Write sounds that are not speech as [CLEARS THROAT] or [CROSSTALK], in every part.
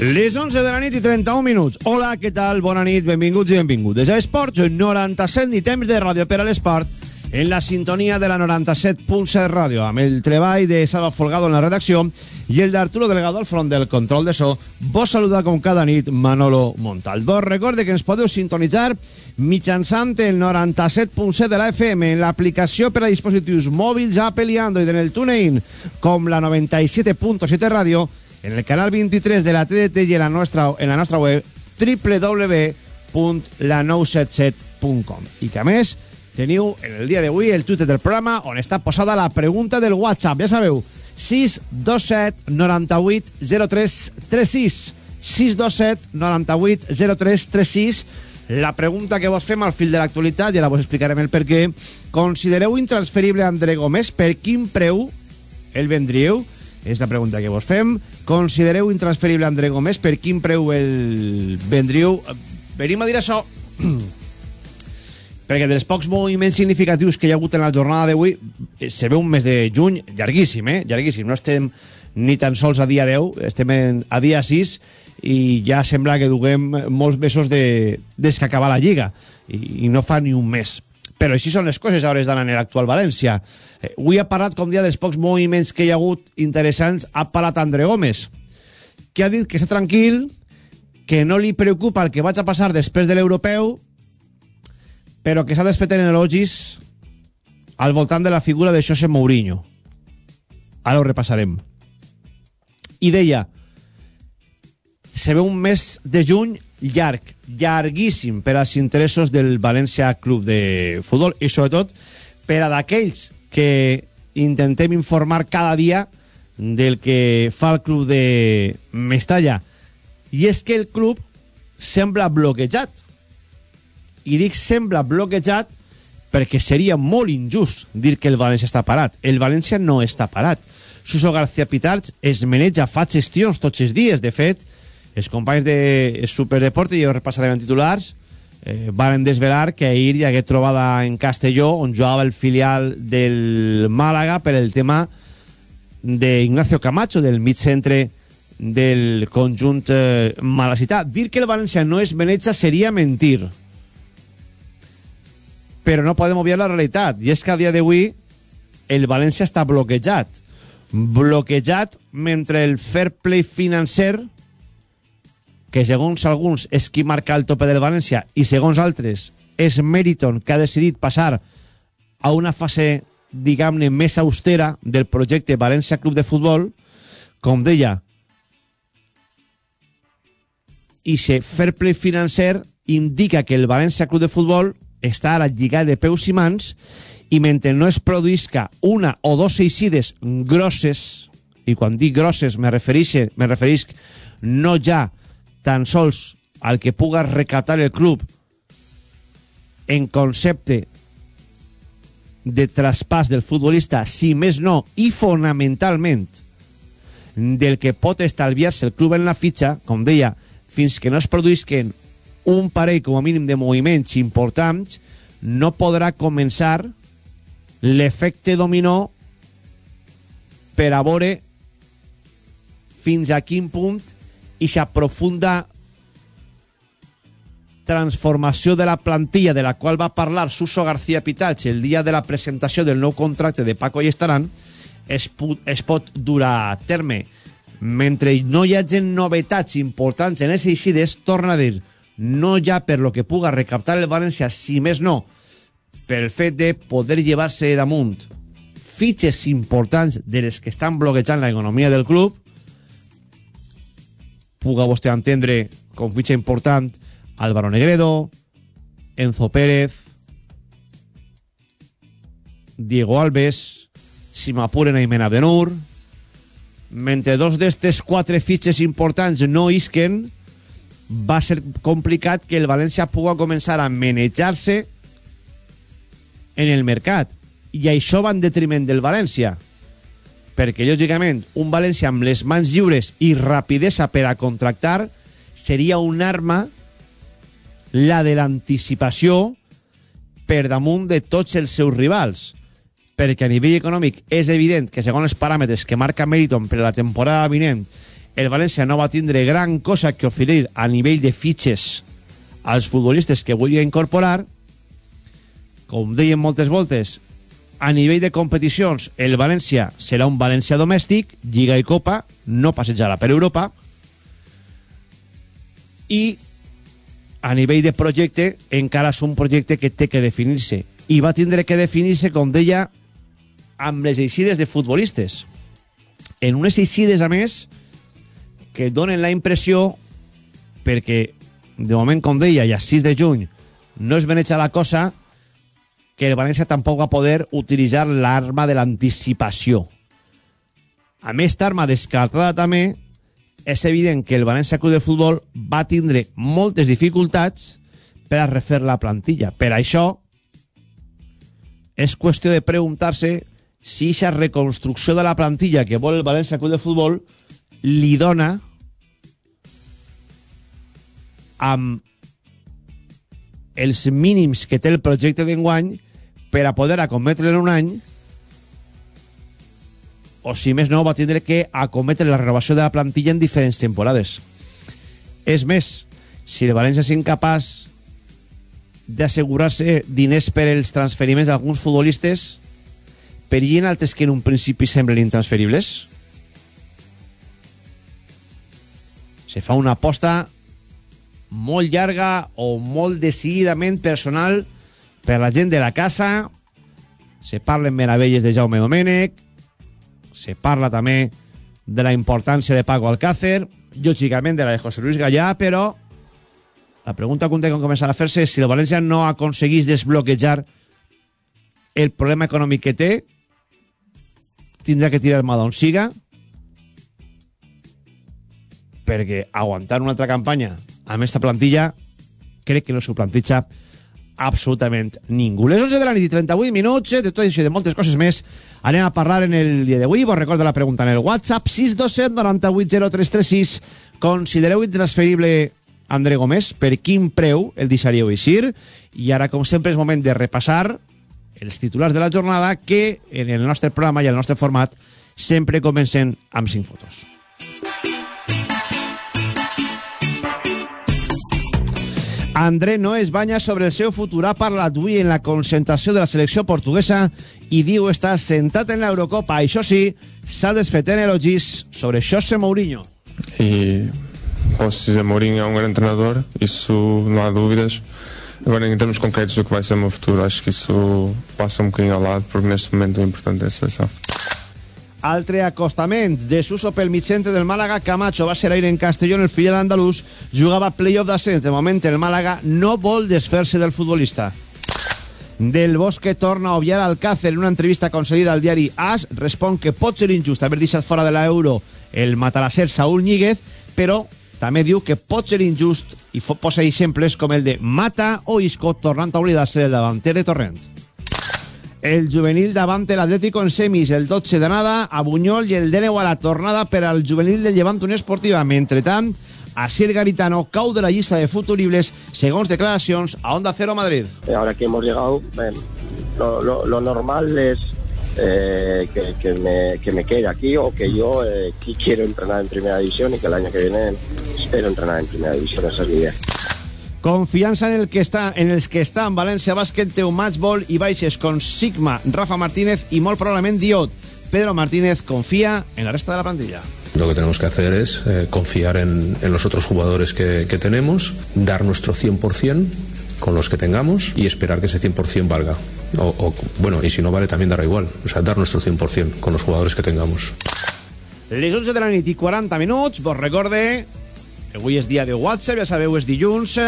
Les 11 de la nit i 31 minuts. Hola, què tal? Bona nit, benvinguts i benvingudes a Esports 97 i temps de ràdio per a l'esport en la sintonia de la 97.7 ràdio amb el treball de Salva Folgado en la redacció i el d'Arturo Delgado al front del control de so. Vos saluda com cada nit Manolo Montalbó. Recorde que ens podeu sintonitzar mitjançant el 97.7 de la FM en l'aplicació per a dispositius mòbils Apple i Android en el TuneIn com la 97.7 ràdio en el canal 23 de la TDT i en la nostra, en la nostra web www.la977.com i que a més teniu en el dia d'avui el Twitter del programa on està posada la pregunta del WhatsApp. Ja sabeu 627 98 03 36 627 98 03 36 la pregunta que vos fem al fil de l'actualitat i ara vos explicarem el per què. Considereu intransferible André Gómez? Per quin preu el vendríeu? És la pregunta que vos fem. Considereu intransferible André Gómez? Per quin preu el vendríeu? Venim a dir això [CLEARS THROAT] perquè dels pocs moviments significatius que hi ha hagut en la jornada d'avui eh, se ve un mes de juny llarguíssim, eh? Llarguíssim. No estem ni tan sols a dia 10, estem en, a dia 6 i ja sembla que duguem molts mesos de, des que acaba la Lliga i, i no fa ni un mes però així són les coses a hores d'anar en l'actual València. Eh, avui ha parlat, com dia, dels pocs moviments que hi ha hagut interessants, ha parlat André Gómez, que ha dit que està tranquil, que no li preocupa el que vaig a passar després de l'europeu, però que s'ha desfet en elogis al voltant de la figura de José Mourinho. Ara ho repassarem. I deia, se ve un mes de juny llarg, llarguíssim per als interessos del València Club de Futbol i sobretot per a d'aquells que intentem informar cada dia del que fa el club de Mestalla i és que el club sembla bloquejat i dic sembla bloquejat perquè seria molt injust dir que el València està parat. El València no està parat. Suso García Pitarch es maneja, fa gestions tots els dies. De fet, els companys de Superdeport, i jo repassarem en titulars, eh, van desvelar que ahir hi hagué trobada en Castelló on jugava el filial del Màlaga per el tema d'Ignacio Camacho, del mig centre del conjunt eh, malacità. Dir que el València no és Benecha seria mentir. Però no podem obviar la realitat. I és que a dia d'avui el València està bloquejat. Bloquejat mentre el fair play financer que segons alguns és qui marca el tope del València i segons altres és Meriton que ha decidit passar a una fase, diguem-ne, més austera del projecte València Club de Futbol, com deia, i se fair play financer indica que el València Club de Futbol està a la lliga de peus i mans i mentre no es produïsca una o dos eixides grosses, i quan dic grosses me refereix, me refereix no ja tan sols al que puga recaptar el club en concepte de traspàs del futbolista, si més no, i fonamentalment del que pot estalviar-se el club en la fitxa, com deia, fins que no es produïsquen un parell com a mínim de moviments importants, no podrà començar l'efecte dominó per a veure fins a quin punt i s'aprofunda transformació de la plantilla de la qual va parlar Suso García Pitach el dia de la presentació del nou contracte de Paco i Estaran es, es pot durar a terme. Mentre no hi hagi novetats importants en les eixides, torna a dir no ja per lo que puga recaptar el València, si més no per el fet de poder llevar-se damunt fitxes importants de les que estan bloquejant l'economia del club puga vostè entendre com fitxa important Álvaro Negredo, Enzo Pérez, Diego Alves, si m'apuren Aimena Benur... Mentre dos d'estes quatre fitxes importants no isquen, va ser complicat que el València puga començar a manejar-se en el mercat. I això va en detriment del València. Perquè, lògicament, un València amb les mans lliures i rapidesa per a contractar seria un arma la de l'anticipació per damunt de tots els seus rivals perquè a nivell econòmic és evident que segons els paràmetres que marca Meriton per a la temporada vinent el València no va tindre gran cosa que oferir a nivell de fitxes als futbolistes que volia incorporar. Com deien moltes voltes, a nivell de competicions, el València serà un València domèstic, Lliga i Copa, no passejarà per Europa. I a nivell de projecte, encara és un projecte que té que definir-se. I va tindre que definir-se, com deia, amb les eixides de futbolistes. En unes eixides, a més, que donen la impressió, perquè, de moment, com deia, ja 6 de juny, no es veneja la cosa, que el València tampoc va poder utilitzar l'arma de l'anticipació. A més, arma descartada també, és evident que el València Club de Futbol va tindre moltes dificultats per a refer la plantilla. Per això, és qüestió de preguntar-se si aquesta reconstrucció de la plantilla que vol el València Club de Futbol li dona amb els mínims que té el projecte d'enguany per a poder acometre un any o si més no va tindre que acometre la renovació de la plantilla en diferents temporades. És més si el València és incapaç d'assegurar-se diners per als transferiments d'alguns futbolistes per i en altres que en un principi semblen intransferibles se fa una aposta molt llarga o molt decididament personal per la gent de la casa. Se parlen meravelles de Jaume Domènech. Se parla també de la importància de Paco Alcácer. Lògicament de la de José Luis Gallà però la pregunta que un té començar a fer-se és si el València no aconseguís desbloquejar el problema econòmic que té tindrà que tirar mà d'on siga perquè aguantar una altra campanya amb esta plantilla crec que no s'ho plantitja absolutament ningú. Les 11 de la nit i 38 minuts, de tot això i de moltes coses més, anem a parlar en el dia d'avui. Vos recordo la pregunta en el WhatsApp 627 980336. Considereu intransferible André Gómez? Per quin preu el deixaríeu eixir? I ara, com sempre, és moment de repassar els titulars de la jornada que en el nostre programa i el nostre format sempre comencen amb 5 fotos. André no es banya sobre el seu futur. Ha parlat avui en la concentració de la selecció portuguesa i diu estar sentat en l'Eurocopa. Això sí, s'ha desfet en elogis sobre José Mourinho. Posso dizer, Mourinho é um grande treinador, isso não há dúvidas. Agora, em termos concretos do que vai ser o meu futuro, acho que isso passa um bocadinho ao lado, porque neste momento o importante é a seleção. Altre acostament de Suso pel mig centre del Màlaga. Camacho va ser aire en Castelló en el filial andalús. Jugava playoff d'ascens. De moment el Màlaga no vol desfer-se del futbolista. Del Bosque torna a obviar Alcácer en una entrevista concedida al diari AS. Respon que pot ser injust haver deixat fora de l'euro el matalasser Saúl Ñíguez, però també diu que pot ser injust i posa exemples com el de Mata o Isco tornant a oblidar-se del davanter de Torrent. El juvenil davant l'Atlético en semis, el 12 d'anada a Bunyol i el 19 a la tornada per al juvenil del Llevant Unió Esportiva. Mentretant, Asier Garitano cau de la llista de futuribles segons declaracions a Onda Cero Madrid. Ahora que hemos llegado, eh, lo, normal es eh, que, me, que, me, quede aquí o que yo eh, quiero entrenar en primera división y que el año que viene espero entrenar en primera división. Esa es mi. Confiança en el que està en els que està en València Bàsquet té un matchball i baixes con Sigma, Rafa Martínez y molt probablement Diot. Pedro Martínez confía en la resta de la plantilla. Lo que tenemos que hacer es eh, confiar en, en, los otros jugadores que, que tenemos, dar nuestro 100% con los que tengamos y esperar que ese 100% valga. O, o, bueno, y si no vale también dará igual. O sea, dar nuestro 100% con los jugadores que tengamos. Les 11 de la nit i 40 minuts, vos recorde Avui és dia de WhatsApp, ja sabeu, és dilluns.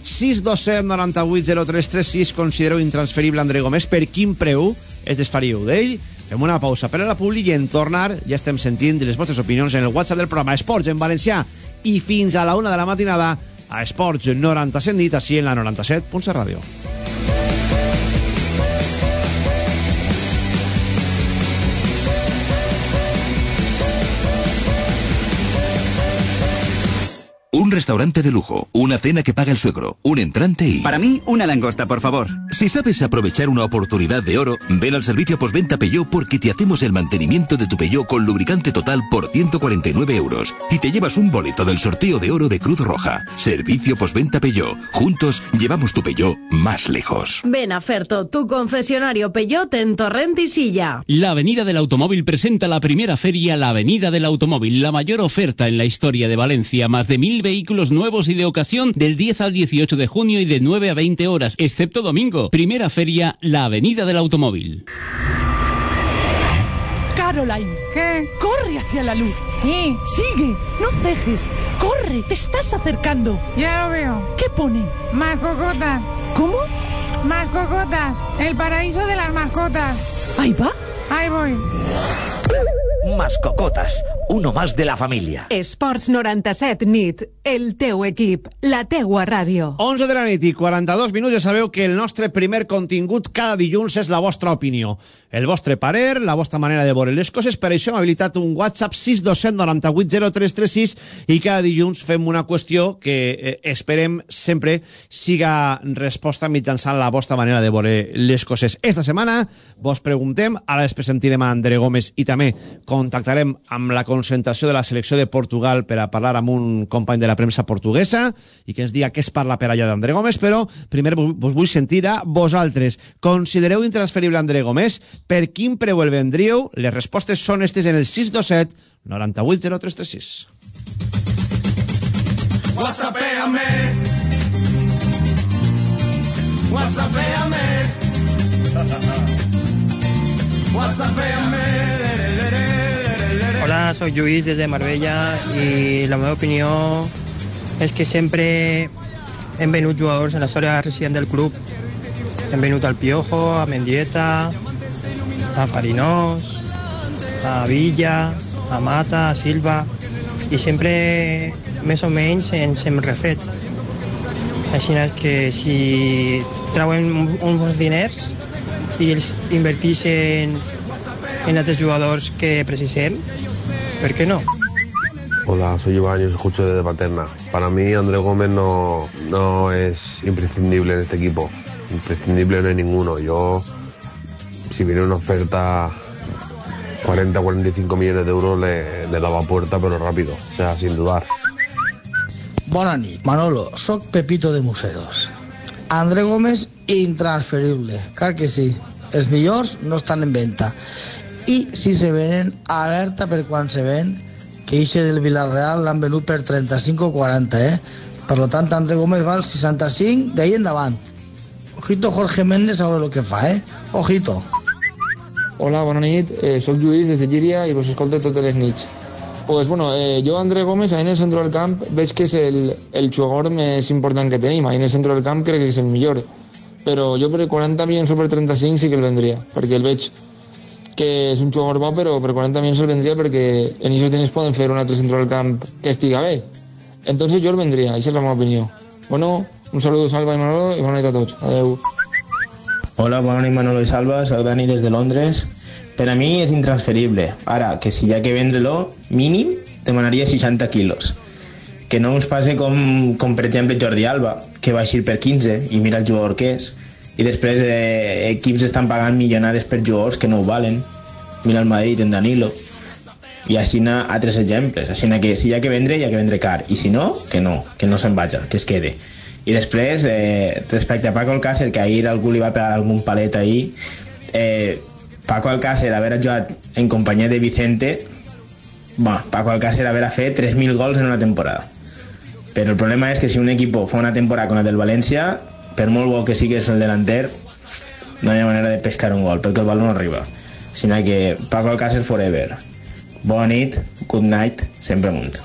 627 98 0336 considereu intransferible André Gómez. Per quin preu es desfaríeu d'ell? Fem una pausa per a la publi i en tornar ja estem sentint les vostres opinions en el WhatsApp del programa Esports en valencià i fins a la una de la matinada a Esports 97 nit, així en la 97.7 ràdio. Un restaurante de lujo, una cena que paga el suegro, un entrante y... Para mí, una langosta, por favor. Si sabes aprovechar una oportunidad de oro, ven al servicio postventa Peugeot porque te hacemos el mantenimiento de tu Peugeot con lubricante total por 149 euros y te llevas un boleto del sorteo de oro de Cruz Roja. Servicio postventa Peugeot. Juntos llevamos tu Peugeot más lejos. Ven a Ferto, tu concesionario Peugeot en Torrent y Silla. La Avenida del Automóvil presenta la primera feria La Avenida del Automóvil, la mayor oferta en la historia de Valencia, más de mil vehículos nuevos y de ocasión del 10 al 18 de junio y de 9 a 20 horas, excepto domingo. Primera feria La Avenida del Automóvil. Caroline. ¿Qué? Corre hacia la luz. ¿Y? Sigue, no cejes. Corre, te estás acercando. Ya lo veo. ¿Qué pone? Más cocotas. ¿Cómo? Más cocotas. El paraíso de las mascotas. Ahí va. Ahí voy. Mascocotas, uno más de la família. Esports 97 nit, el teu equip, la teua ràdio. 11 de la nit i 42 minuts ja sabeu que el nostre primer contingut cada dilluns és la vostra opinió. El vostre parer, la vostra manera de veure les coses. Per això hem habilitat un WhatsApp 627980336 i cada dilluns fem una qüestió que eh, esperem sempre siga resposta mitjançant la vostra manera de veure les coses. Esta setmana vos preguntem, ara després sentirem a André Gómez i també contactarem amb la concentració de la selecció de Portugal per a parlar amb un company de la premsa portuguesa i que ens diga què es parla per allà d'André Gómez, però primer vos vull sentir a vosaltres. Considereu intransferible André Gómez? Per quin preu el vendríeu? Les respostes són estes en el 627 980336. Whatsappéame. Whatsappéame. [LAUGHS] Whatsappéame. Hola, soc Lluís des de Marbella i la meva opinió és que sempre hem venut jugadors en la història recent del club. Hem venut al Piojo, a Mendieta, a Farinós, a Villa, a Mata, a Silva, i sempre més o menys ens hem refet. Així és que si trauen uns diners i els inverteixen en altres jugadors que precisem, ¿por qué no? Hola, soy Iván y os escucho desde Paterna. Para mí André Gómez no, no es imprescindible en este equipo. Imprescindible no hay ninguno. Yo, si viene una oferta 40-45 millones de euros, le, le daba puerta, pero rápido. O sea, sin dudar. Bona nit, Manolo. Soc Pepito de Museros. André Gómez, intransferible. Clar que sí. Els millors no estan en venta. I si se venen, alerta per quan se ven, que ixe del Villarreal l'han venut per 35 o 40, eh? Per lo tant, André Gómez val 65 d'ahí endavant. Ojito Jorge Méndez a veure el que fa, eh? Ojito. Hola, bona nit. Eh, soc Lluís des de Llíria i vos escolto totes les nits. Pues bueno, eh, jo André Gómez ahí en el centro del camp veig que és el, el jugador més important que tenim. Ahí en el centro del camp crec que és el millor. Però jo per 40 milions o per 35 sí que el vendria, perquè el veig que és un jugador bo, però per 40 milions el vendria perquè en aquests diners poden fer un altre centre del camp que estiga bé. Entonces jo el vendria, aquesta és la meva opinió. Bueno, un saludo Salva i Manolo i bona nit a tots. Adeu. Hola, bona nit Manolo i Salva, soc Dani des de Londres. Per a mi és intransferible. Ara, que si ha que vendre-lo, mínim demanaria 60 quilos. Que no ens passe com, com per exemple Jordi Alba, que va eixir per 15 i mira el jugador que és. I després eh, equips estan pagant milionades per jugadors que no ho valen. Mira el Madrid en Danilo. I així n'ha altres exemples. Així que si hi ha que vendre, hi ha que vendre car. I si no, que no, que no se'n vaja, que es quede. I després, eh, respecte a Paco Alcácer, que ahir algú li va pegar algun palet ahir, eh, Paco Alcácer haver jugat en companyia de Vicente, va, Paco Alcácer haver fet 3.000 gols en una temporada. Però el problema és que si un equip fa una temporada con el del València, per molt bo que sigues el delanter, no hi ha manera de pescar un gol, perquè el baló no arriba. Sinó que Paco Alcácer forever. Bona nit, good night, sempre amunt.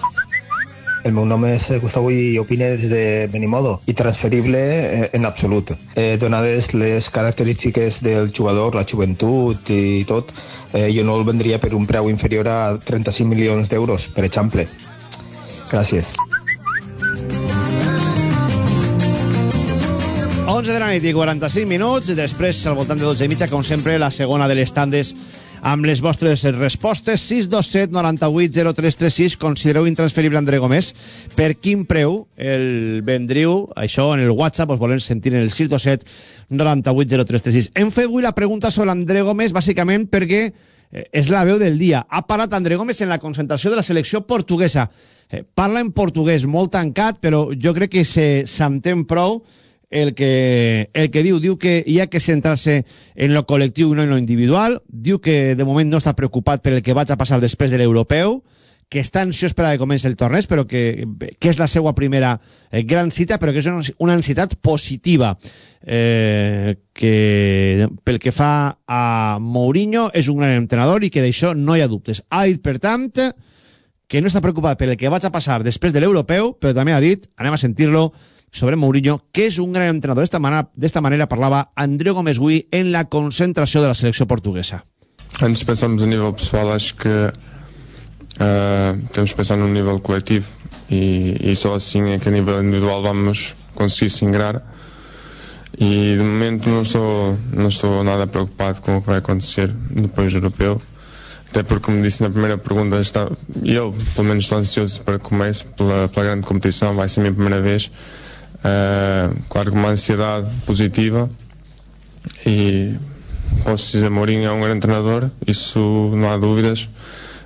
El meu nom és Gustavo i opine des de Benimodo i transferible eh, en absolut. Eh, donades les característiques del jugador, la joventut i tot, eh, jo no el vendria per un preu inferior a 35 milions d'euros, per exemple. Gràcies. 11 de la nit i 45 minuts, després al voltant de 12 i mitja, com sempre, la segona de les tandes amb les vostres respostes. 627 98 0336. Considereu intransferible André Gómez. Per quin preu el vendriu? Això en el WhatsApp us volem sentir en el 627 98 0336. Hem fet avui la pregunta sobre André Gómez bàsicament perquè eh, és la veu del dia. Ha parlat André Gómez en la concentració de la selecció portuguesa. Eh, parla en portuguès molt tancat, però jo crec que s'entén prou el que, el que diu. Diu que hi ha que centrar-se en lo col·lectiu i no en lo individual. Diu que de moment no està preocupat per el que vaig a passar després de l'europeu que està ansiós per a que comenci el torneig, però que, que és la seva primera eh, gran cita, però que és una, una ansietat positiva. Eh, que pel que fa a Mourinho és un gran entrenador i que d'això no hi ha dubtes. Ha dit, per tant, que no està preocupat per el que vaig a passar després de l'europeu, però també ha dit, anem a sentir-lo, sobre Mourinho, que és un gran entrenador. D'esta manera, manera parlava André Gómez Gui en la concentració de la selecció portuguesa. Antes de pensarmos a nível pessoal, acho que uh, temos que pensar num nível coletivo e, e só assim é que a nível individual vamos conseguir se ingrar. E de momento não estou, não estou nada preocupado com o que vai acontecer depois do europeu. Até porque, como disse na primeira pergunta, está, eu, pelo menos, estou ansioso para que comece pela, pela grande competição. Vai ser a minha primeira vez. Uh, claro que uma ansiedade positiva. E posso dizer, Mourinho é um grande treinador, isso não há dúvidas.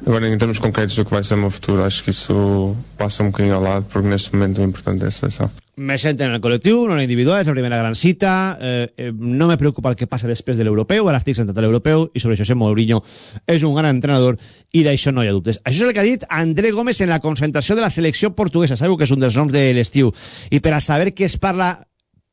Agora, em termos concretos do que vai ser o meu futuro, acho que isso passa um bocadinho ao lado, porque neste momento o importante é a seleção. Me senten en el col·lectiu, no en individual, és la primera gran cita. Eh, eh, no me preocupa el que passa després de l'europeu, ara estic sentat a l'europeu, i sobre José Mourinho és un gran entrenador, i d'això no hi ha dubtes. Això és el que ha dit André Gómez en la concentració de la selecció portuguesa. Sabeu que és un dels noms de l'estiu. I per a saber què es parla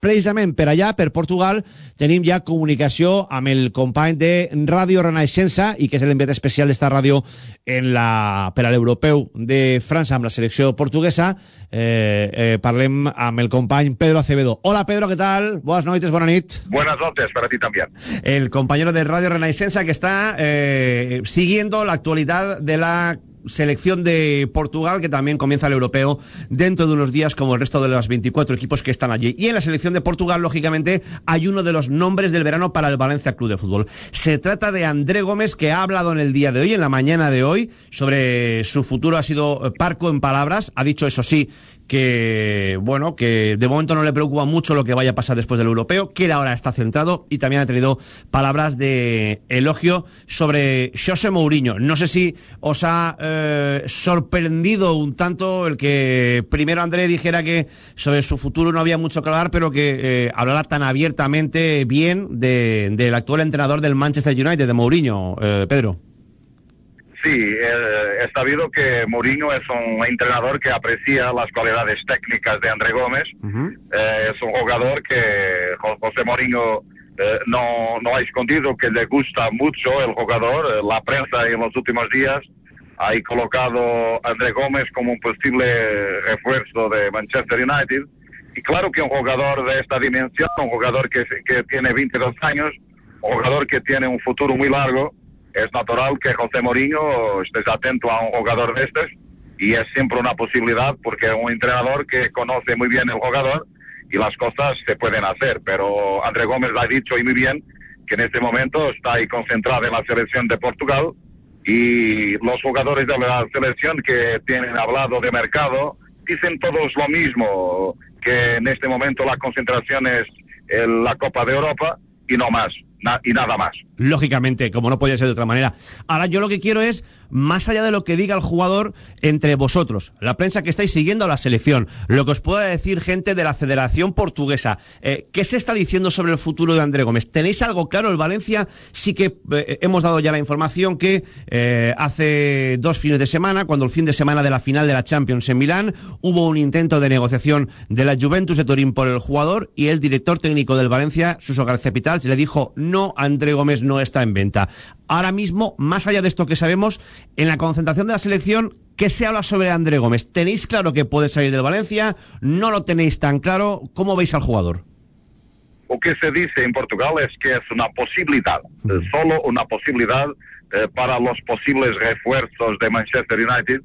precisament per allà, per Portugal, tenim ja comunicació amb el company de Ràdio Renaixença i que és l'enviat especial d'esta ràdio en la, per a l'europeu de França amb la selecció portuguesa. Eh, eh, parlem amb el company Pedro Acevedo. Hola Pedro, ¿qué tal? Buenas noches, buena nit. Buenas noches para ti también. El compañero de Radio Renaixença que está eh, siguiendo la actualidad de la selección de Portugal, que también comienza el europeo dentro de unos días, como el resto de los 24 equipos que están allí. Y en la selección de Portugal, lógicamente, hay uno de los nombres del verano para el Valencia Club de Fútbol. Se trata de André Gómez, que ha hablado en el día de hoy, en la mañana de hoy, sobre su futuro. Ha sido parco en palabras. Ha dicho, eso sí, que bueno, que de momento no le preocupa mucho lo que vaya a pasar después del europeo, que él ahora está centrado y también ha tenido palabras de elogio sobre José Mourinho. No sé si os ha eh, sorprendido un tanto el que primero André dijera que sobre su futuro no había mucho que hablar, pero que eh, hablara tan abiertamente bien de, del actual entrenador del Manchester United, de Mourinho, eh, Pedro. Sí, eh, es sabido que Mourinho es un entrenador que aprecia las cualidades técnicas de André Gómez. Eh, es un jugador que Jo- José Mourinho eh, no, no ha escondido que le gusta mucho el jugador. Eh, La prensa en los últimos días ha colocado a André Gómez como un posible refuerzo de Manchester United. Y claro que un jugador de esta dimensión, un jugador que, que tiene 22 años, un jugador que tiene un futuro muy largo, es natural que José Mourinho estés atento a un jugador de estos y es siempre una posibilidad porque es un entrenador que conoce muy bien el jugador y las cosas se pueden hacer. Pero André Gómez ha dicho y muy bien que en este momento está ahí concentrado en la selección de Portugal y los jugadores de la selección que tienen hablado de mercado dicen todos lo mismo, que en este momento la concentración es en la Copa de Europa y no más, y nada más. lógicamente, como no podía ser de otra manera. Ahora yo lo que quiero es, más allá de lo que diga el jugador, entre vosotros, la prensa que estáis siguiendo a la selección, lo que os pueda decir gente de la Federación Portuguesa, eh, ¿qué se está diciendo sobre el futuro de André Gómez? ¿Tenéis algo claro? El Valencia sí que eh, hemos dado ya la información que eh, hace dos fines de semana, cuando el fin de semana de la final de la Champions en Milán, hubo un intento de negociación de la Juventus de Turín por el jugador y el director técnico del Valencia, Suso García Pitals, le dijo no, André Gómez no está en venta. Ahora mismo, más allá de esto que sabemos, en la concentración de la selección, ¿qué se habla sobre André Gómez? ¿Tenéis claro que puede salir del Valencia? ¿No lo tenéis tan claro? ¿Cómo veis al jugador? O que se dice en Portugal es que es una posibilidad, eh, solo una posibilidad eh, para los posibles refuerzos de Manchester United,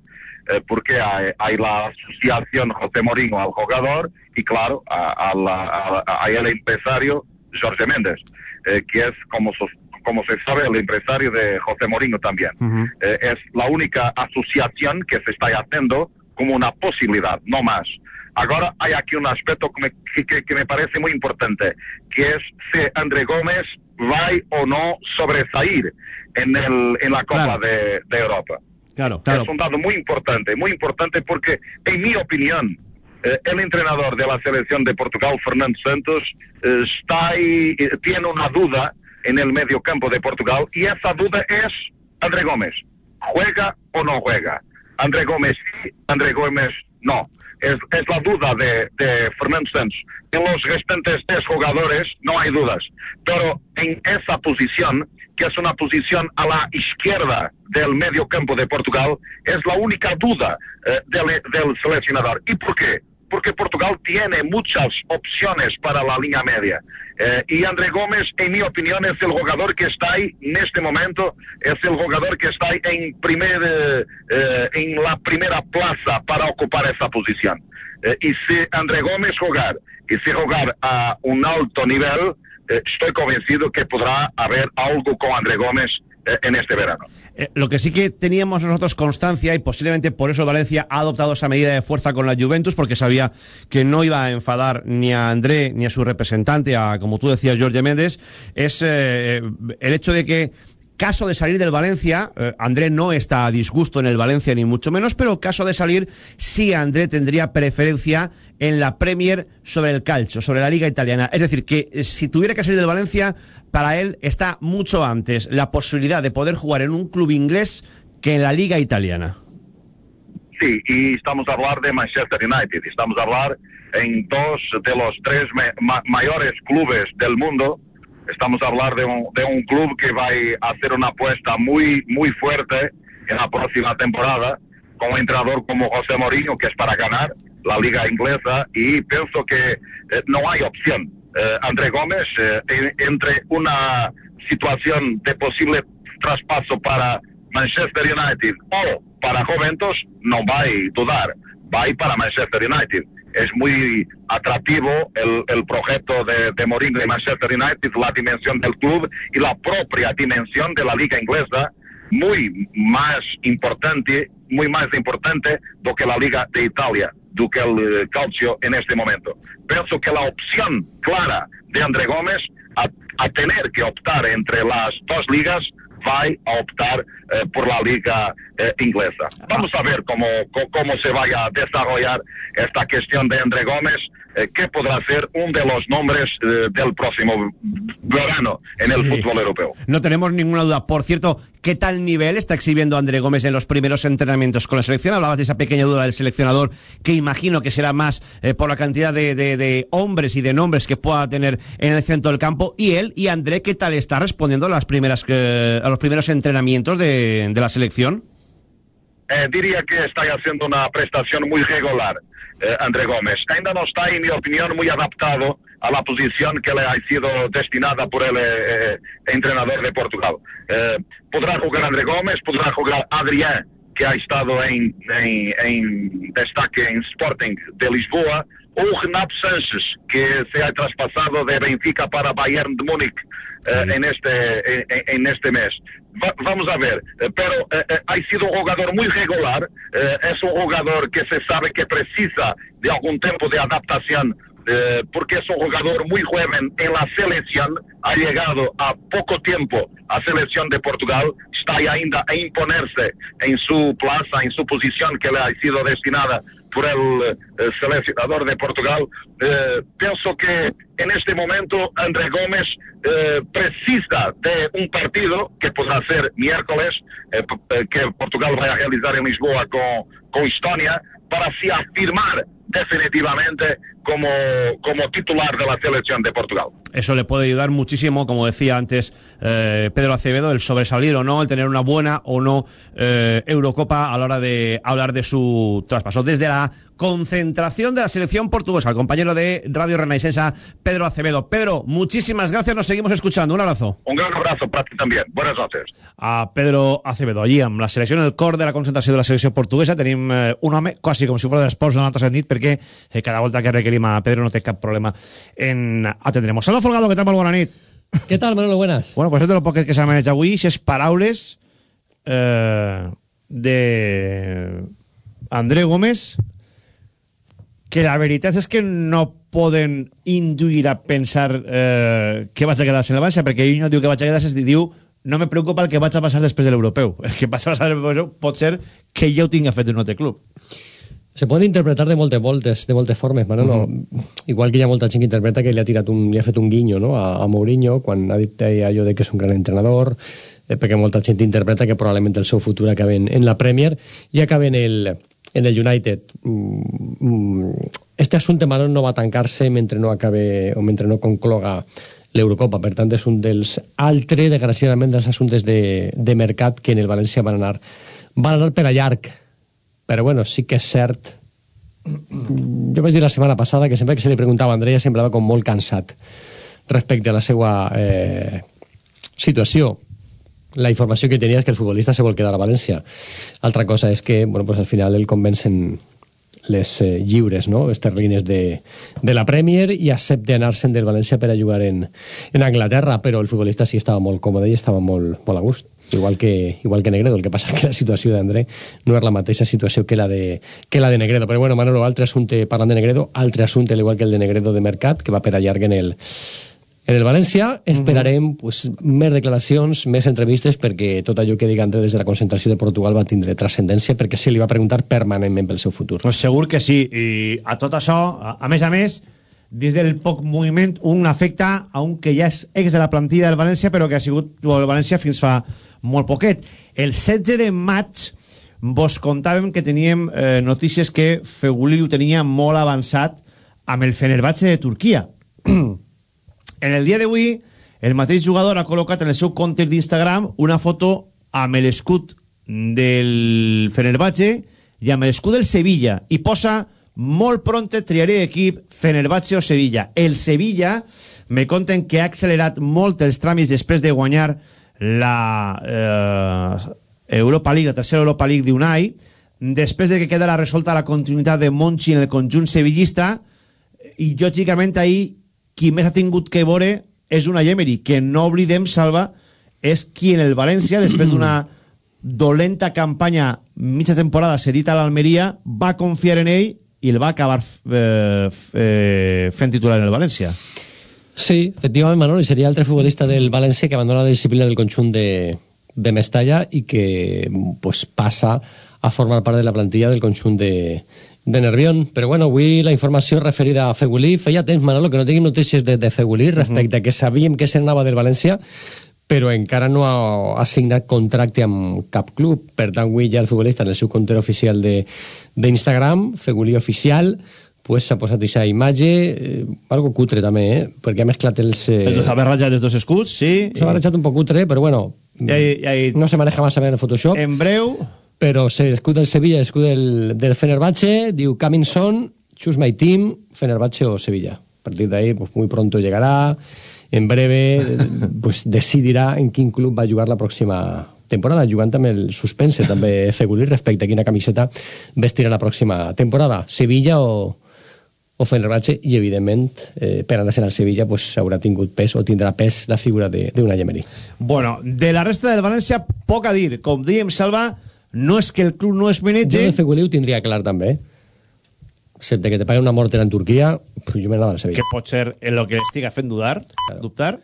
eh, porque hay, hay la asociación José Mourinho al jugador y claro, a, a a- a el empresario Jorge Méndez, eh, que es como, como se sabe, el empresario de José Mourinho también. Eh, es la única asociación que se está haciendo como una posibilidad, no más. Ahora hay aquí un aspecto que me, que- que me parece muy importante, que es si André Gómez va o no sobresalir en, el, en la Copa de, de Europa. Claro, claro. Es un dato muy importante, muy importante porque, en mi opinión, el entrenador de la selección de Portugal, Fernando Santos, eh, está ahí, eh, tiene una duda en el medio campo de Portugal y esa duda es André Gómez. ¿Juega o no juega? André Gómez sí, André Gómez no. Es, es la duda de, de Fernando Santos. En los restantes tres jugadores no hay dudas. Pero en esa posición, que es una posición a la izquierda del medio campo de Portugal, es la única duda eh, del, del seleccionador. ¿Y por qué? Porque Portugal tiene muchas opciones para la línea media. Eh, y André Gómez, en mi opinión, es el jugador que está ahí en este momento, es el jugador que está ahí en, primer, eh, en la primera plaza para ocupar esa posición. Eh, y si André Gómez jugar, y si jugar a un alto nivel, eh, estoy convencido que podrá haber algo con André Gómez en este verano. Eh, lo que sí que teníamos nosotros constancia y posiblemente por eso Valencia ha adoptado esa medida de fuerza con la Juventus porque sabía que no iba a enfadar ni a André ni a su representante, a como tú decías, Jorge Méndez, es eh, el hecho de que caso de salir del Valencia, eh, André no está a disgusto en el Valencia ni mucho menos, pero caso de salir, sí André tendría preferencia en la Premier sobre el calcio, sobre la Liga Italiana. Es decir, que eh, si tuviera que salir del Valencia, para él está mucho antes la posibilidad de poder jugar en un club inglés que en la Liga Italiana. Sí, y estamos a hablar de Manchester United, estamos a hablar en dos de los tres ma- mayores clubes del mundo. Estamos a hablar de un, de un club que va a hacer una apuesta muy, muy fuerte en la próxima temporada, con un entrenador como José Mourinho, que es para ganar la liga inglesa, y pienso que eh, no hay opción. Eh, André Gómez, eh, en- entre una situación de posible traspaso para Manchester United o para Juventus, no va a dudar, va a ir para Manchester United. Es muy atractivo el, el proyecto de, de y Manchester United, la dimensión del club y la propia dimensión de la liga inglesa, muy más importante, muy más importante do que la liga de Italia, do que el eh, calcio en este momento. Pienso que la opción clara de André Gómez a tener que optar entre las dos ligas va a optar eh, por la liga eh, inglesa. Vamos a ver cómo, cómo se vaya a desarrollar esta cuestión de André Gómez, eh, que podrá ser uno de los nombres eh, del próximo verano en el fútbol europeo. No tenemos ninguna duda. Por cierto, ¿qué tal nivel está exhibiendo André Gómez en los primeros entrenamientos con la selección? Hablabas de esa pequeña duda del seleccionador, que imagino que será más eh, por la cantidad de, de- de hombres y de nombres que pueda tener en el centro del campo. Y él y André, ¿qué tal está respondiendo a, las primeras, a los primeros entrenamientos de, de la selección? Eh, diría que está haciendo una prestación muy regular, eh, André Gómez. Ainda no está, en mi opinión, muy adaptado a la posición que le ha sido destinada por el eh, entrenador de Portugal. Eh, podrá jugar André Gómez, podrá jugar Adrián, que ha estado en, en- en destaque en Sporting de Lisboa, o Renato Sanches, que se ha traspasado de Benfica para Bayern de Múnich eh, en, este, en, en este mes. Va- vamos a ver, eh, pero eh, eh, ha sido un jugador muy regular, es un jugador que se sabe que precisa de algún tiempo de adaptación eh, porque es un jugador muy joven en la selección, ha llegado a poco tiempo a selección de Portugal, está ahí ainda a imponerse en su plaza, en su posición que le ha sido destinada por el eh, seleccionador de Portugal. Eh, pienso que en este momento André Gómez eh, precisa de un partido que podrá ser miércoles, eh, eh, que Portugal va a realizar en Lisboa con, con Estonia, para así afirmar definitivamente como, como titular de la selección de Portugal. Eso le puede ayudar muchísimo, como decía antes eh, Pedro Acevedo, el sobresalir o no, el tener una buena o no eh, Eurocopa a la hora de hablar de su traspaso. Desde la concentración de la selección portuguesa, el compañero de Radio Renaissance, Pedro Acevedo. Pedro, muchísimas gracias, nos seguimos escuchando. Un abrazo. Un gran abrazo para ti también. Buenas noches. a Pedro Acevedo. Allí, amb la selecció, en el cor de la concentració de la selecció portuguesa, tenim eh, un home quasi com si fos d'esports en un altre sentit, perquè eh, cada volta que requerim a Pedro no té cap problema en atendremos. Salva Folgado, què tal? Molt bona nit. ¿Qué tal, Manolo? Buenas. Bueno, pues esto es lo poquet que s'ha manejat avui, ses paraules eh, de André Gómez que la veritat és que no poden induir a pensar eh, que vaig a quedar-se en el València, perquè ell no diu que vaig a quedar-se, diu no me preocupa el que vaig a passar després de l'europeu. [LAUGHS] El que vaig a passar després de l'europeu pot ser que ja ho tinga fet en un altre club. Se puede interpretar de moltes voltes, de moltes formes, Manolo. Igual que hi ha molta gent que interpreta que li ha, tirat un, li ha fet un guinyo no? a, a Mourinho quan ha dit eh, allò de que és un gran entrenador, eh, perquè molta gent interpreta que probablement el seu futur acabe en, en la Premier i acabe en el, en el United. Mm, mm, Este assumpte, Manolo, no va tancar-se mentre no acabe o mentre no concloga l'Eurocopa. Per tant, és un dels altre, desgraciadament, dels assumptes de, de mercat que en el València van anar, van anar per a llarg. Però bueno, sí que és cert jo vaig dir la setmana passada que sempre que se li preguntava a Andrea semblava com molt cansat respecte a la seva eh, situació. La informació que tenia és que el futbolista se vol quedar a València. Altra cosa és que bueno, pues al final el convencen les eh, lliures, no? esterlines de, de la Premier i accepta anar-se'n del València per a jugar en, en Anglaterra, però el futbolista sí estava molt còmode i estava molt, molt a gust igual que, igual que Negredo, el que passa [LAUGHS] que la situació d'André no és la mateixa situació que la de, que la de Negredo, però bueno, Manolo, altre assumpte parlant de Negredo, altre assumpte igual que el de Negredo de Mercat, que va per a llarg en el, en el València esperarem uh -huh. pues, més declaracions, més entrevistes, perquè tot allò que diga André des de la concentració de Portugal va tindre transcendència, perquè se li va preguntar permanentment pel seu futur. Pues segur que sí, i a tot això, a, a més a més, dins del poc moviment, un afecta a un que ja és ex de la plantilla del València, però que ha sigut el València fins fa molt poquet. El 16 de maig vos contàvem que teníem eh, notícies que Feguli ho tenia molt avançat amb el Fenerbahce de Turquia. [CLEARS THROAT] en el dia d'avui, el mateix jugador ha col·locat en el seu compte d'Instagram una foto amb l'escut del Fenerbahce i amb l'escut del Sevilla i posa molt pronte triaré equip Fenerbahce o Sevilla. El Sevilla me conten que ha accelerat molt els tràmits després de guanyar la eh, Europa League, la tercera Europa League d'Unai, després de que quedara resolta la continuïtat de Monchi en el conjunt sevillista, i lògicament ahir qui més ha tingut que veure és una Emery, que no oblidem, Salva, és qui en el València, després d'una dolenta campanya mitja temporada cedit a l'Almeria, va confiar en ell i el va acabar eh, eh, fent titular en el València. Sí, efectivament, Manolo, i seria altre futbolista del València que abandona la disciplina del conjunt de, de Mestalla i que pues, passa a formar part de la plantilla del conjunt de, de Nervión. Però bueno, avui la informació referida a Fegulí, feia temps, Manolo, que no tinguin notícies de, de Fegulí respecte uh -huh. a que sabíem que se n'anava del València, però encara no ha, ha signat contracte amb cap club. Per tant, avui ja el futbolista en el seu compte oficial d'Instagram, Fegulí Oficial, pues s'ha posat aquesta imatge, eh, algo cutre també, eh? perquè ha mesclat els... Eh... S'ha barrejat els dos escuts, sí. S'ha barrejat un poc cutre, però bueno, ja, ja, ja, no se maneja massa bé en el Photoshop. En breu... Però l'escut del Sevilla, l'escut del, del Fenerbahce, diu coming soon, choose my team, Fenerbahce o Sevilla. A partir d'ahí, pues, muy pronto llegará, en breve [LAUGHS] pues, decidirà en quin club va jugar la pròxima temporada, jugant amb el suspense també Fegulí respecte a quina camiseta vestirà la pròxima temporada, Sevilla o, o Fenerbahce i evidentment eh, per anar-se'n al Sevilla pues, haurà tingut pes o tindrà pes la figura d'una Emery. Bueno, de la resta del València poc a dir, com dèiem Salva no és que el club no es menege jo de Fegulí ho tindria clar també excepte que te paguen una mortera en Turquia jo m'anava al Sevilla que pot ser en lo que estiga fent dudar claro. dubtar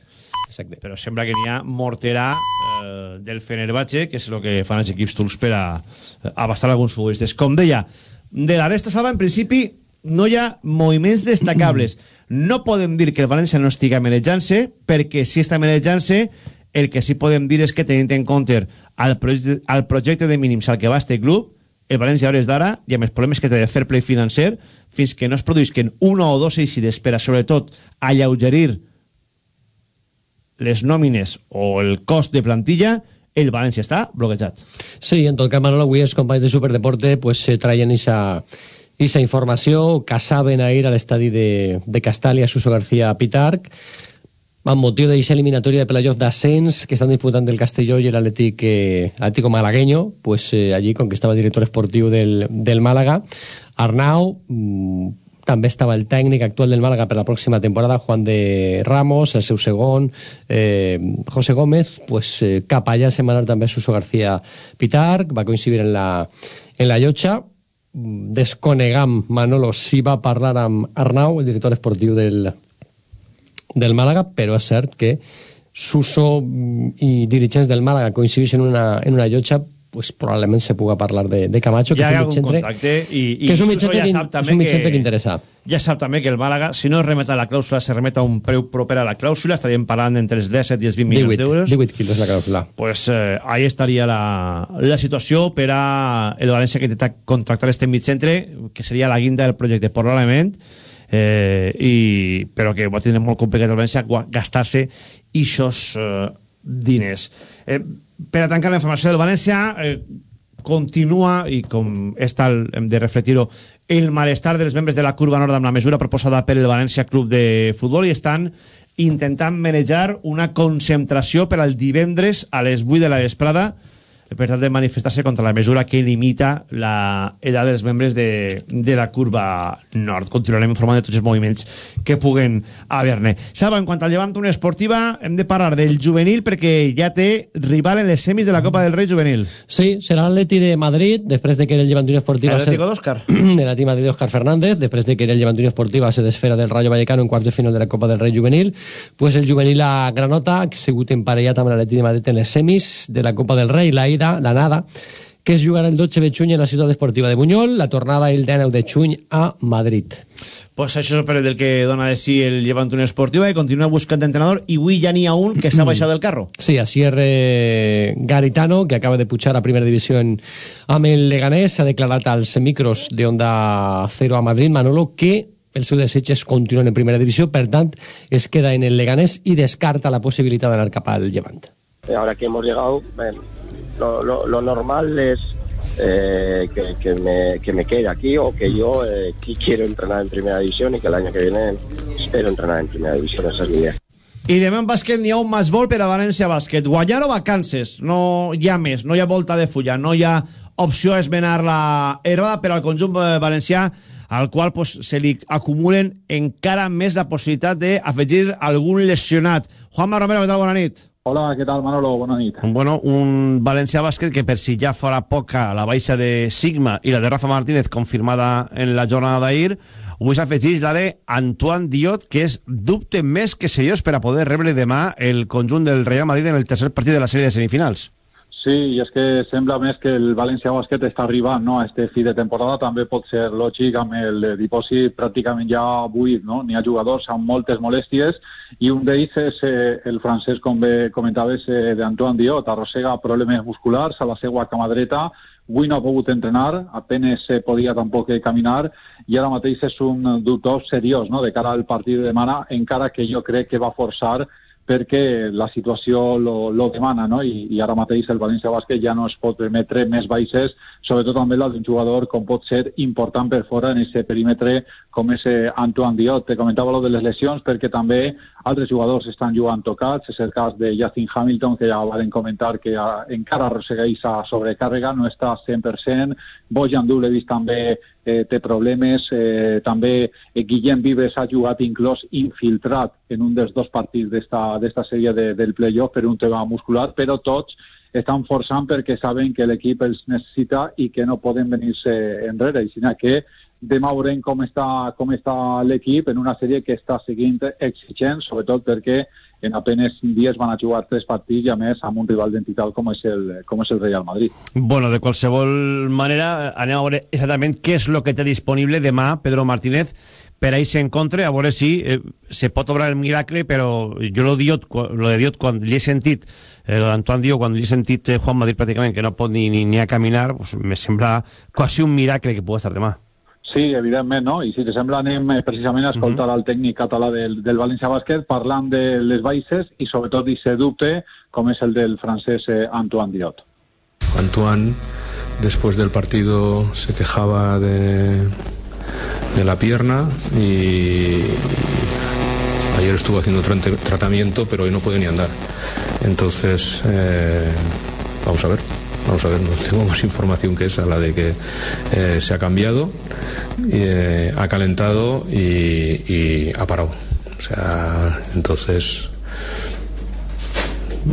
Exacte. però sembla que n'hi ha mortera eh, del Fenerbahce, que és el que fan els equips turcs per a abastar alguns futbolistes. Com deia, de la resta, Salva, en principi no hi ha moviments destacables. [CLEARS THROAT] No podem dir que el València no estiga manejant-se, perquè si està manejant-se, el que sí podem dir és que tenint en compte el, projecte, el projecte de mínims al que va este club, el València a d'ara, i amb els problemes que té de fair play financer, fins que no es produïsquen una o dos eixides per a, sobretot, alleugerir les nòmines o el cost de plantilla, el València està bloquejat. Sí, en tot cas, Manolo, avui els companys de Superdeporte pues, se traien esa, esa informació, caçaven a ir a l'estadi de, de Castalia, Suso García Pitarc, amb motiu d'aquesta eliminatòria de playoff d'ascens que estan disputant el Castelló i l'Atlètic eh, Atlético Malagueño, pues eh, allí, com que estava director esportiu del, del Màlaga, Arnau, mm, també estava el tècnic actual del Màlaga per la pròxima temporada, Juan de Ramos, el seu segon, eh, José Gómez, pues, eh, cap allà se'n també Suso García Pitar, va coincidir en la, en la llotja, desconegam, Manolo, si va parlar amb Arnau, el director esportiu del, del Màlaga, però és cert que Suso i dirigents del Màlaga coincideixen en una, en una llotja pues probablement se puga parlar de, de Camacho, ja que és un mitjantre, contacte i, i que és un mitjantre, ja que, sap també un mitjantre que, que interessa. ja sap també que el Màlaga, si no es remet a la clàusula, se remet a un preu proper a la clàusula, estaríem parlant entre els 17 i els 20 milions 18, d'euros. 18 quilos la clàusula. pues eh, ahí estaria la, la situació per a el València que intenta contractar este mitcentre, que seria la guinda del projecte, probablement, eh, i, però que va tindre molt complicat el València gastar-se ixos eh, diners. Eh, per a tancar la informació del València, eh, continua, i com és tal, hem de reflectir-ho, el malestar dels membres de la curva nord amb la mesura proposada per el València Club de Futbol i estan intentant manejar una concentració per al divendres a les 8 de la vesprada per tal de manifestar-se contra la mesura que limita la edat dels membres de, de la curva nord. Continuarem informant de tots els moviments que puguen haver-ne. Salva, en quant al llevant una esportiva, hem de parlar del juvenil perquè ja té rival en les semis de la Copa del Rei juvenil. Sí, serà l'Atleti de Madrid, després de que el Llevantino Esportiva... Atlético d'Òscar. de [CLEARS THROAT] la Madrid d'Òscar Fernández, després de que el Llevantino Esportiva se desfera del Rayo Vallecano en quarts de final de la Copa del Rei Juvenil, pues el juvenil a Granota, que ha sigut emparellat amb l'Atleti de Madrid en les semis de la Copa del Rei, la ida, la nada, que es jugarà el 12 de juny en la ciutat esportiva de Buñol, la tornada el 19 de juny a Madrid. Pues això és per del que dona de sí el llevant una esportiva i continua buscant entrenador i avui ja n'hi ha un que s'ha [CLEARS THROAT] baixat del carro. Sí, Asier eh, Garitano, que acaba de pujar a primera divisió en, amb el Leganés, s'ha declarat als micros de Onda Cero a Madrid, Manolo, que el seu desig és continuar en primera divisió, per tant, es queda en el Leganés i descarta la possibilitat d'anar cap al Llevant. Eh, Ahora que hemos llegado, eh, lo, lo- lo normal es eh, que, que me, que me quede aquí o que yo eh, qui- quiero entrenar en primera división y que el año que viene espero entrenar en primera división. Esa es mi idea. I demà en bàsquet n'hi ha un més vol per a València Bàsquet. Guanyar o vacances? No hi ha més, no hi ha volta de fulla, no hi ha opció a esmenar la herba per al conjunt eh, valencià al qual pues, se li acumulen encara més la possibilitat d'afegir algun lesionat. Juanma Romero, què tal? Bona nit. Hola, què tal, Manolo? Bona nit. Bueno, un València Bàsquet que per si ja farà poca la baixa de Sigma i la de Rafa Martínez confirmada en la jornada d'ahir, avui s'afegeix la de Antoine Diot, que és dubte més que seriós per a poder rebre demà el conjunt del Real Madrid en el tercer partit de la sèrie de semifinals. Sí, i és que sembla més que el València Bàsquet està arribant no, a este fi de temporada. També pot ser lògic amb el dipòsit pràcticament ja buit. No? N'hi ha jugadors amb moltes molèsties i un d'ells és eh, el francès, com bé comentaves, eh, d'Antoine Diot. Arrossega problemes musculars a la seva cama dreta. Avui no ha pogut entrenar, apenes se podia tampoc eh, caminar i ara mateix és un dubtor seriós no? de cara al partit de demà, encara que jo crec que va forçar perquè la situació lo, lo demana, no? I, i ara mateix el València Bàsquet ja no es pot permetre més baixes, sobretot també la d'un jugador com pot ser important per fora en aquest perímetre com és eh, Antoine Diot. Te comentava lo de les lesions perquè també altres jugadors estan jugant tocats, és el cas de Justin Hamilton, que ja varen comentar que ah, encara arrossegueix a sobrecàrrega, no està 100%, Bojan Dulevis també eh, té problemes, eh, també eh, Guillem Vives ha jugat inclòs infiltrat en un dels dos partits d'esta sèrie de, del playoff per un tema muscular, però tots estan forçant perquè saben que l'equip els necessita i que no poden venir-se enrere, i que demà veurem com està, com està l'equip en una sèrie que està seguint exigent, sobretot perquè en apenes dies van a jugar tres partits i a més amb un rival d'entitat com, és el, com és el Real Madrid. Bueno, de qualsevol manera, anem a veure exactament què és el que té disponible demà Pedro Martínez per a aquest encontre, a veure si eh, se pot obrar el miracle, però jo lo, diot, lo de Diot, quan li he sentit, eh, lo d'Antoine Diot, quan li he sentit eh, Juan Madrid pràcticament que no pot ni, ni, ni a caminar, pues, me sembla quasi un miracle que pugui estar demà. Sí, evidentment, no? I si te sembla anem eh, precisament a escoltar uh -huh. el tècnic català del, del València Bàsquet parlant de les baixes i sobretot d'aquest dubte com és el del francès eh, Antoine Diot. Antoine, después del partido, se quejaba de, de la pierna y ayer estuvo haciendo tra- tratamiento, pero hoy no puede ni andar. Entonces, eh, vamos a ver. Vamos a ver, no tengo más información que esa, la de que eh, se ha cambiado, eh, ha calentado y, ha parado. O sea, entonces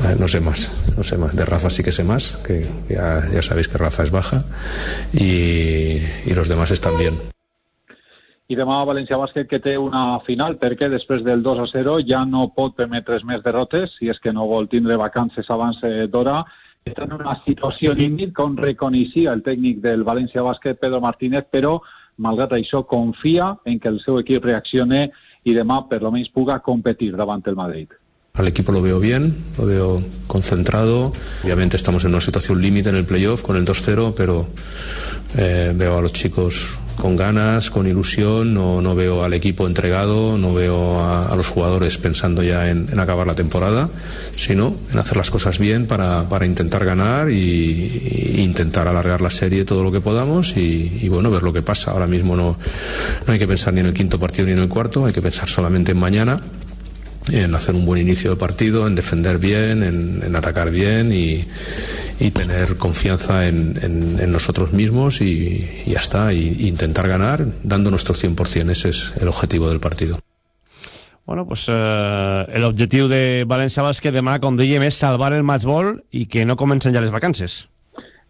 eh, no sé más, no sé más. De Rafa sí que sé más, que ya, ya sabéis que Rafa es baja y, y los demás están bien. i demà València Bàsquet que té una final perquè després del 2 a 0 ja no pot permetre's més derrotes si és que no vol tindre vacances abans d'hora està en una situació límit com reconeixia el tècnic del València Bàsquet Pedro Martínez però malgrat això confia en que el seu equip reaccione i demà per lo menys puga competir davant el Madrid. Al equipo lo veo bien, lo veo concentrado. Obviamente estamos en una situación límite en el playoff con el 2-0, pero eh, veo a los chicos con ganas, con ilusión, no, no veo al equipo entregado, no veo a, los jugadores pensando ya en, acabar la temporada, sino en hacer las cosas bien para, para intentar ganar y, intentar alargar la serie todo lo que podamos y, y, bueno, ver lo que pasa. Ahora mismo no, no hay que pensar ni en el quinto partido ni en el cuarto, hay que pensar solamente en mañana en hacer un buen inicio de partido, en defender bien, en, atacar bien y, tener confianza en, en, nosotros mismos y, ya está, y, intentar ganar dando nuestro 100%. Ese es el objetivo del partido. Bueno, pues eh, l'objectiu de València Bàsquet demà, com dèiem, és salvar el matchball i que no comencen ja les vacances.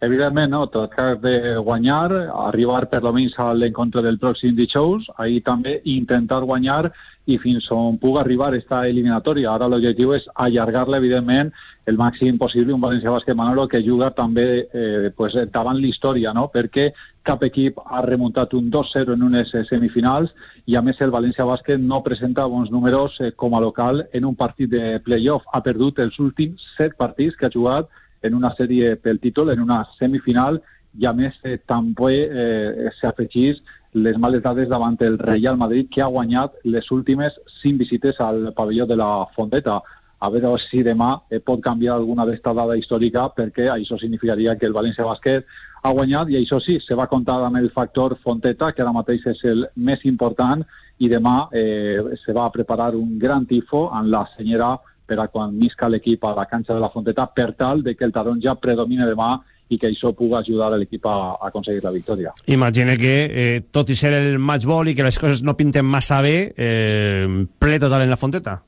Evidentment, no, tractar de guanyar, arribar per almenys a l'encontre del pròxim dijous, ahir també intentar guanyar i fins on puga arribar esta eliminatòria. Ara l'objectiu és allargar-la, evidentment, el màxim possible un València Bàsquet Manolo que juga també eh, pues, davant l'història, no? perquè cap equip ha remuntat un 2-0 en unes semifinals i a més el València Bàsquet no presenta bons números eh, com a local en un partit de playoff. Ha perdut els últims set partits que ha jugat en una sèrie pel títol, en una semifinal, i a més eh, també eh, s'afegís les males dades davant el Real Madrid, que ha guanyat les últimes cinc visites al pavelló de la Fonteta. A veure si demà eh, pot canviar alguna d'esta dada històrica, perquè això significaria que el València Bàsquet ha guanyat, i això sí, se va comptar amb el factor Fonteta, que ara mateix és el més important, i demà eh, se va preparar un gran tifo en la senyera per a quan misca l'equip a la canxa de la Fonteta per tal de que el taronja predomine demà i que això pugui ajudar a l'equip a, a aconseguir la victòria. Imagina que, eh, tot i ser el matchball i que les coses no pinten massa bé, eh, ple total en la Fonteta.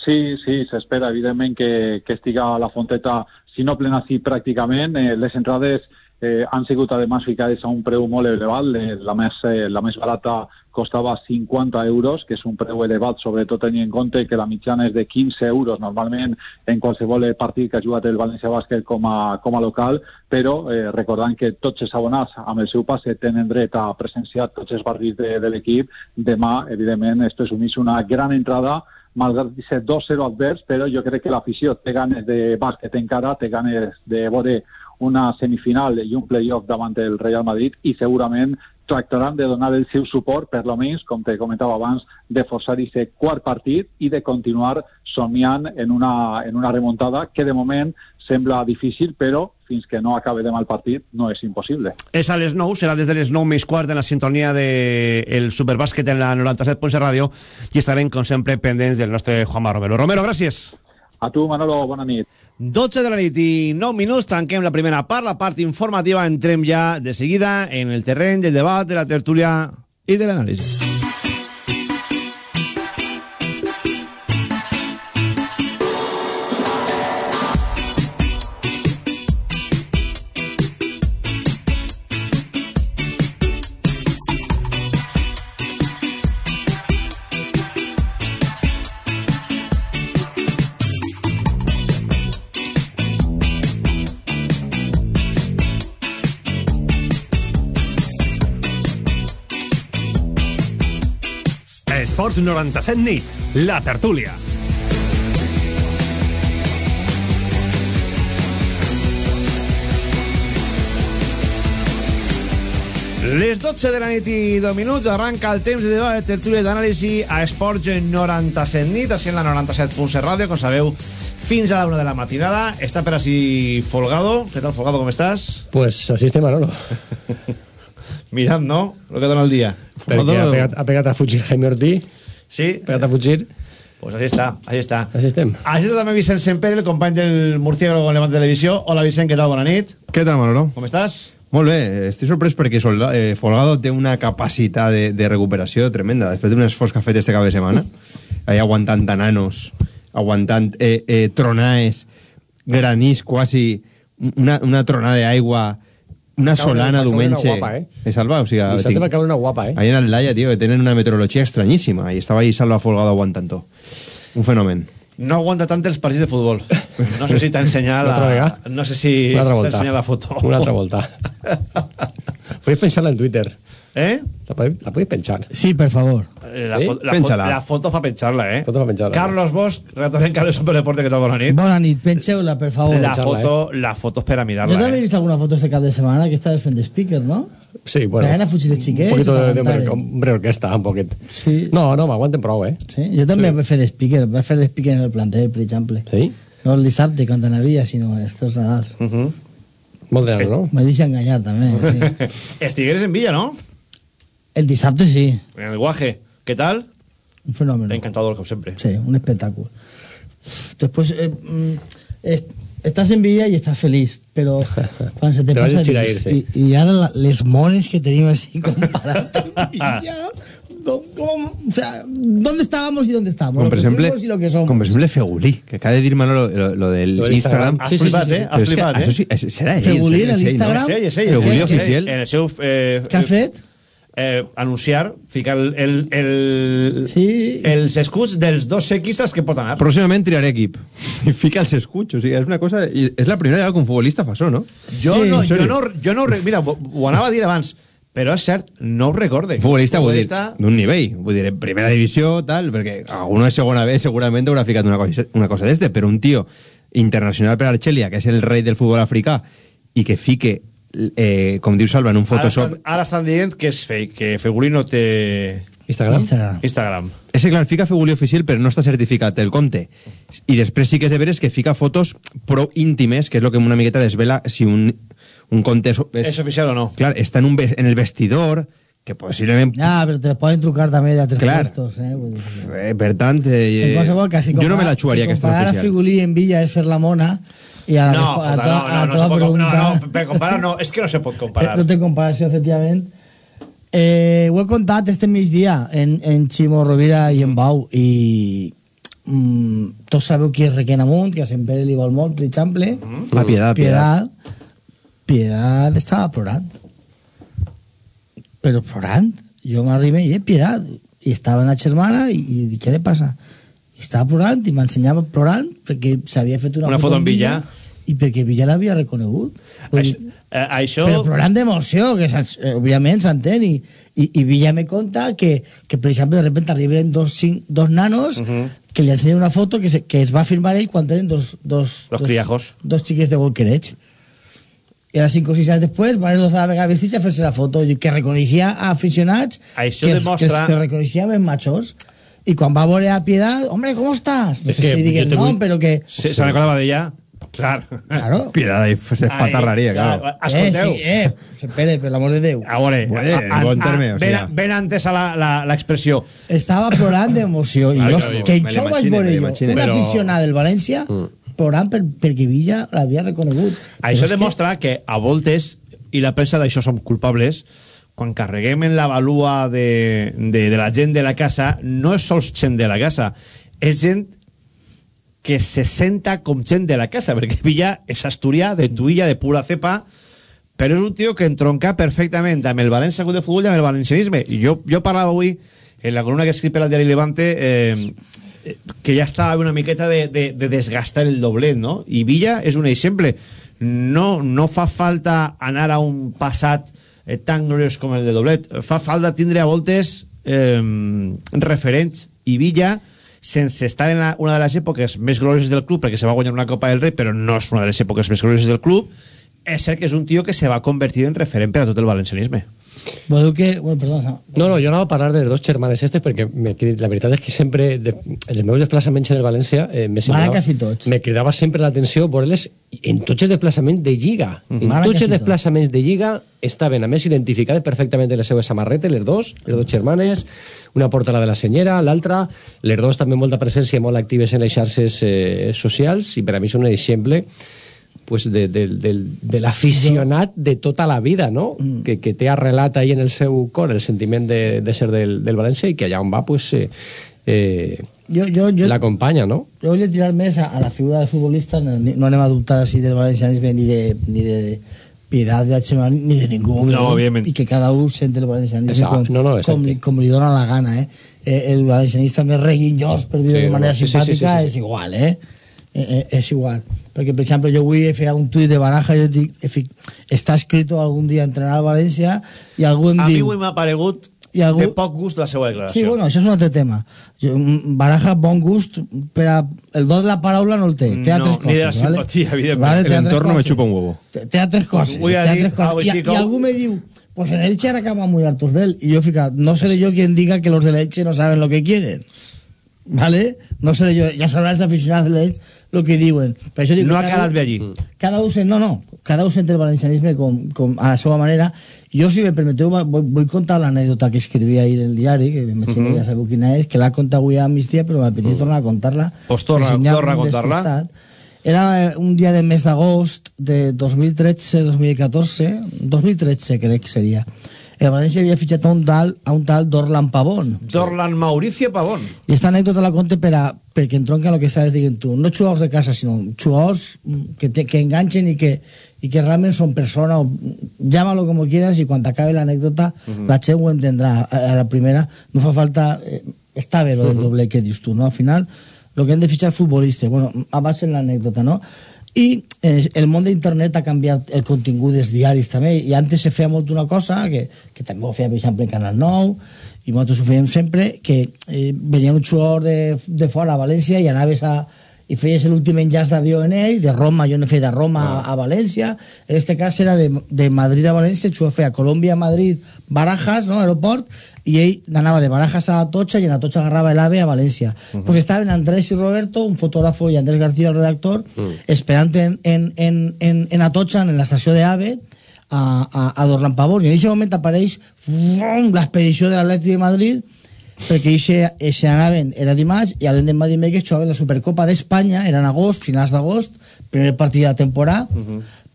Sí, sí, s'espera evidentment que, que estiga a la Fonteta, si no plena sí pràcticament. Eh, les entrades eh, han sigut además ficades a un preu molt elevat, la més, eh, la més barata costava 50 euros, que és un preu elevat, sobretot tenint en compte que la mitjana és de 15 euros normalment en qualsevol partit que ha jugat el València Bàsquet com a, com a local, però eh, recordant que tots els abonats amb el seu passe tenen dret a presenciar tots els partits de, de l'equip, demà, evidentment, esto és unís una gran entrada malgrat ser 2-0 advers, però jo crec que l'afició té ganes de bàsquet encara, té ganes de veure una semifinal i un playoff davant del Real Madrid i segurament tractaran de donar el seu suport, per lo menys, com te comentava abans, de forçar aquest quart partit i de continuar somiant en una, en una remuntada que de moment sembla difícil, però fins que no acabe demà el partit no és impossible. És a les 9, serà des de les 9 més quart en la sintonia del de Superbàsquet en la 97.7 Ràdio i estarem, com sempre, pendents del nostre Juanma Romero. Romero, gràcies. A tu, Manolo, bona nit. 12 de la nit i 9 minuts, tanquem la primera part, la part informativa, entrem ja de seguida en el terreny del debat, de la tertúlia i de l'anàlisi. Esports 97 nit, la tertúlia. Les 12 de la nit i 2 minuts arranca el temps de debat de tertúlia d'anàlisi a Esports 97 nit, així en la 97.7 ràdio, com sabeu, fins a la 1 de la matinada. Està per així Folgado. Què tal, Folgado, com estàs? Pues así estem, Manolo. [LAUGHS] Mirant, no? Lo que dona el dia. Perquè ha pegat, ha pegat a fugir Jaime Ortiz. Sí. Ha pegat a fugir. Pues ahí está, ahí está. Així estem. Així està també Vicent Semper, el company del Murciélago en Levante Televisió. Hola Vicent, què tal? Bona nit. Què tal, Manolo? Com estàs? Molt bé, estic sorprès perquè Solda, eh, Folgado té una capacitat de, de recuperació tremenda. Després d'un esforç que ha fet este cap de setmana, ahí aguantant tananos, aguantant eh, eh, tronaes, granís quasi, una, una tronada d'aigua, una solana diumenge. guapa, eh? Salva, o sigui... Dissabte va caure una guapa, eh? Ahí en el Laia, tío, que tenen una meteorologia estranyíssima. I estava ahí Salva Folgado aguantant-ho. Un fenomen. No aguanta tant els partits de futbol. No sé si t'ha ensenyat Una altra la... No sé si ensenyat la foto. Una altra volta. [LAUGHS] Podéis pensarla en Twitter. ¿Eh? La podéis, la podéis pensar. Sí, per favor. Eh, La, Sí? fo la, fo la foto fa pensar-la, eh? Foto pa pensar-la. Carlos Bosch, redactor en Carlos Superdeporte, què tal? Bona nit. Bona nit, penxeu-la, per favor. La foto, la foto és per a Jo mirar-la, també he eh? vist alguna foto este cap de setmana que estaves fent de speaker, no? Sí, bueno. Anaven a fugir Un xiquets. poquito de, de de hombre, orquesta, un poquet. Sí. No, no, m'aguanten prou, eh? Sí, jo també vaig fer de speaker, vaig fer de speaker en el planter, per exemple. Sí? No el dissabte, quan anavia, sinó estos Nadals. Uh -huh. Molt d'anys, no? Me deixa enganyar, també. Sí. [LAUGHS] Estigueres en Villa, ¿no? El dissabte sí, En el guaje. ¿Qué tal? un fenómeno. Encantador, como siempre. Sí, un espectáculo. Después, eh, mm, es- estás en Villa y estás feliz, pero [LAUGHS] cuando se te, Te a pasa... dices, sí. y, y ahora la- les mones que teníamos así comparando en [LAUGHS] Villa... ¿cómo? o sea, ¿dónde estábamos y dónde? Com que exemple, fuimos y lo que somos. com per exemple Fegulí, que acaba de dir Manolo lo, lo del Lo Instagram. Instagram. Has flipat, eh? Però Has és que flipat, eh? Això sí, serà ell. Fegulí en l'Instagram? Fegulí oficial. En el seu... Eh, Què ha fet? Eh, anunciar, ficar el, el, el, Sí. els escuts dels dos equistes que pot anar. Pròximament triaré equip. [LAUGHS] I fica els escuts. O sigui, és una cosa... És la primera vegada que un futbolista fa això, no? Jo, Sí, no, jo, no, jo no... Mira, ho, anava a dir abans, però és cert, no ho recorde. Futbolista, Futbolista- d'un nivell. Vull dir, en primera divisió, tal, perquè alguno de segona B segurament haurà ficat una cosa, una cosa d'este, però un tio internacional per Argelia, que és el rei del futbol africà, i que fique, eh, com diu Salva, en un Ara Photoshop... estan, ara estan dient que és fake, que Fegulí no té Instagram? Instagram. Instagram. És que clar, fica Fegulí oficial però no està certificat el compte i després sí que és de veres que fica fotos prou íntimes que és el que una miqueta desvela si un, un compte és, És oficial o no? clar, està en, un, en el vestidor que possiblement Ah, però te poden trucar també d'altres Clar. puestos, eh? Vull dir. eh, per tant eh, En qualsevol cas, si jo no me la xuaria si aquesta comparar a oficial Figulí en Villa és fer la mona i a la, No, a la, no, a la no, no, se pot, no, pregunta- no, per comparar no, és que no se pot comparar. Eh, No té comparació, efectivament. Eh, ho he contat este migdia en, en Ximo Rovira i en Bau i mm, tots sabeu qui és Requena Amunt, que a Sant Pere li vol molt, per exemple. La Piedad, Piedad. Piedad estava plorant. Però plorant. Jo m'arribé i eh, Piedad. I estava una germana i, i què li passa? I estava plorant i m'ensenyava plorant perquè s'havia fet una, Una foto en Villa. i perquè Villa l'havia reconegut. Vull Això, dir, eh, això... però plorant d'emoció, que eh, òbviament s'entén, i, i, i Villa me conta que, que, per exemple, de repente arriben dos, cinc, dos nanos que li ensenyen una foto que, se, que es va filmar ell quan tenen dos, dos, Los dos, criajos. dos xiques de Volquerets. I ara cinc o sis anys després van els dos a la vegada vestits a fer-se la foto, i que reconeixia a aficionats Això que, demostra- que, que reconeixia ben machos. I quan va veure a Piedad, hombre, ¿cómo estás? No sé que si te no, vull- però que... Se, se recordava d'ella? Clar. Claro. [LAUGHS] Piedad i es patarraria, claro. Escolteu. Eh, sí, eh, espere, per l'amor de Déu. A veure, Bueno, a- a- bon terme, a- o ben, sea. ben entesa la- la- l'expressió. Estava plorant d'emoció. I Claro, jo, claro, que me això ho vaig l'imagine, veure me jo. l'imagine. Un Però- aficionat del València plorant per, perquè Villa l'havia reconegut. Això és que- demostra que a voltes, i la premsa d'això som culpables, quan carreguem en la valua de, de, de la gent de la casa, no és sols gent de la casa, és gent que se senta com gent de la casa, perquè Villa és asturià, de tuïlla, de pura cepa, però és un tio que entronca perfectament amb el València de Futbol i amb el valencianisme. I jo, jo parlava avui, en la columna que escrit per al diari Levante, eh, que ja estava una miqueta de, de, de desgastar el doblet, no? I Villa és un exemple. No, no fa falta anar a un passat eh, tan gloriós com el de doblet. Fa falta tindre a voltes eh, referents i Villa sense estar en la, una de les èpoques més glorioses del club perquè se va guanyar una Copa del Rei però no és una de les èpoques més glorioses del club és cert que és un tio que se va convertir en referent per a tot el valencianisme Voleu que... Bueno, perdona. No, no, jo anava a parlar dels dos germanes estes perquè me, la veritat és que sempre, de, els meus desplaçaments en el València eh, me, Van a quasi tots. me cridava sempre l'atenció veure-les en tots els desplaçaments de Lliga. En Van a tots quasi els desplaçaments de Lliga estaven, a més, identificades perfectament les seves samarretes, les dos, les dos germanes, una porta la de la senyera, l'altra, les dos també molta presència molt actives en les xarxes eh, socials, i per a mi són un exemple pues de, de, de, de l'aficionat de tota la vida, no? Mm. Que, que té arrelat ahí en el seu cor el sentiment de, de ser del, del València i que allà on va, pues, eh, eh, Jo, jo, jo, l'acompanya, no? jo volia tirar més a, a la figura del futbolista, no, no anem a dubtar així del valencianisme ni de, ni de piedad de Hachemán ni de ningú. No, òbviament. I que cada un sent el valencianisme Exacte. com, No, no, exacte. com, li, com li dona la gana, eh? eh el valencianista més reguinyós, per dir-ho Sí, de manera sí, sí, sí, simpàtica, sí, sí. és igual, eh? Eh, eh, és igual. Perquè, per exemple, jo avui he fet un tuit de Baraja i jo dic, he fic, està escrito algun dia entrenar al València i algú em A mi diu... avui m'ha paregut I algú- de poc gust la seva declaració. Sí, bueno, això és un altre tema. Jo, mm, Baraja, bon gust, per a, el do de la paraula no el té. Té No, altres ni de la coses, simpatia, evidentment. Vale, El altres entorno me coses. chupa un huevo. Té, té altres coses. A té dir altres coses. I, així I com- algú me diu, pues en Elche ahora acabamos muy hartos de él. Y yo, fíjate, no seré yo quien diga que los de Elche no saben lo que quieren. ¿Vale? No seré yo. Ya sabrán los aficionados de Elche lo que diuen. Per això dic No que ha quedat bé allí. cada un sent, no, no, cada un sent el valencianisme com, com a la seva manera. Jo, si me permeteu, vull, vull contar l'anècdota que escrivia ahir el diari, que me uh ja sabeu quina és, que l'ha contat avui a migdia, però m'apetit tornar a contar-la. Pues torna- Que torna a contar-la. Era eh, un dia del mes d'agost de 2013-2014, 2013 crec que seria. El València havia fitxat a un tal, a un tal Dorlan Pavón. Dorlan Mauricio Pavón. I esta anècdota la conte per a, perquè entronca el que estaves dient tu. No jugadors de casa, sinó jugadors que, te, que enganchen i que, i que realment són persona, o, llámalo como quieras, i quan acabe l'anècdota Mhm. la gent ho entendrà. A, a la primera no fa falta... Eh, està bé lo del doble que dius tu, no? Al final, lo que hem de fitxar futbolistes. Bueno, abans en l'anècdota, no? I eh, el món d'internet ha canviat el contingut dels diaris també, i antes se feia molt una cosa, que, que també ho feia, per exemple, en Canal 9, i nosaltres ho fèiem sempre, que eh, venia un jugador de, de fora a València i anaves a i feies l'últim enllaç d'avió en ell, de Roma, jo n'he fet de Roma a, a València, en este cas era de, de Madrid a València, jugador feia Colòmbia, Madrid, Barajas, no, aeroport, i ell anava de Barajas a Atocha i en Atocha agarrava el AVE a València. Uh -huh. Pues estaven Andrés y Roberto, un fotógrafo, y Andrés García, el redactor, Mm. esperant en, en, en, en, en Atocha, en l'estació d'AVE, a, a, a Dorlan Pavón. I en aquest moment apareix l'expedició de l'Atlètic de Madrid perquè eixe anaven, era dimarts, i l'endemà dimecres jugaven la Supercopa d'Espanya, era en agost, finals d'agost, primer partit de la temporada,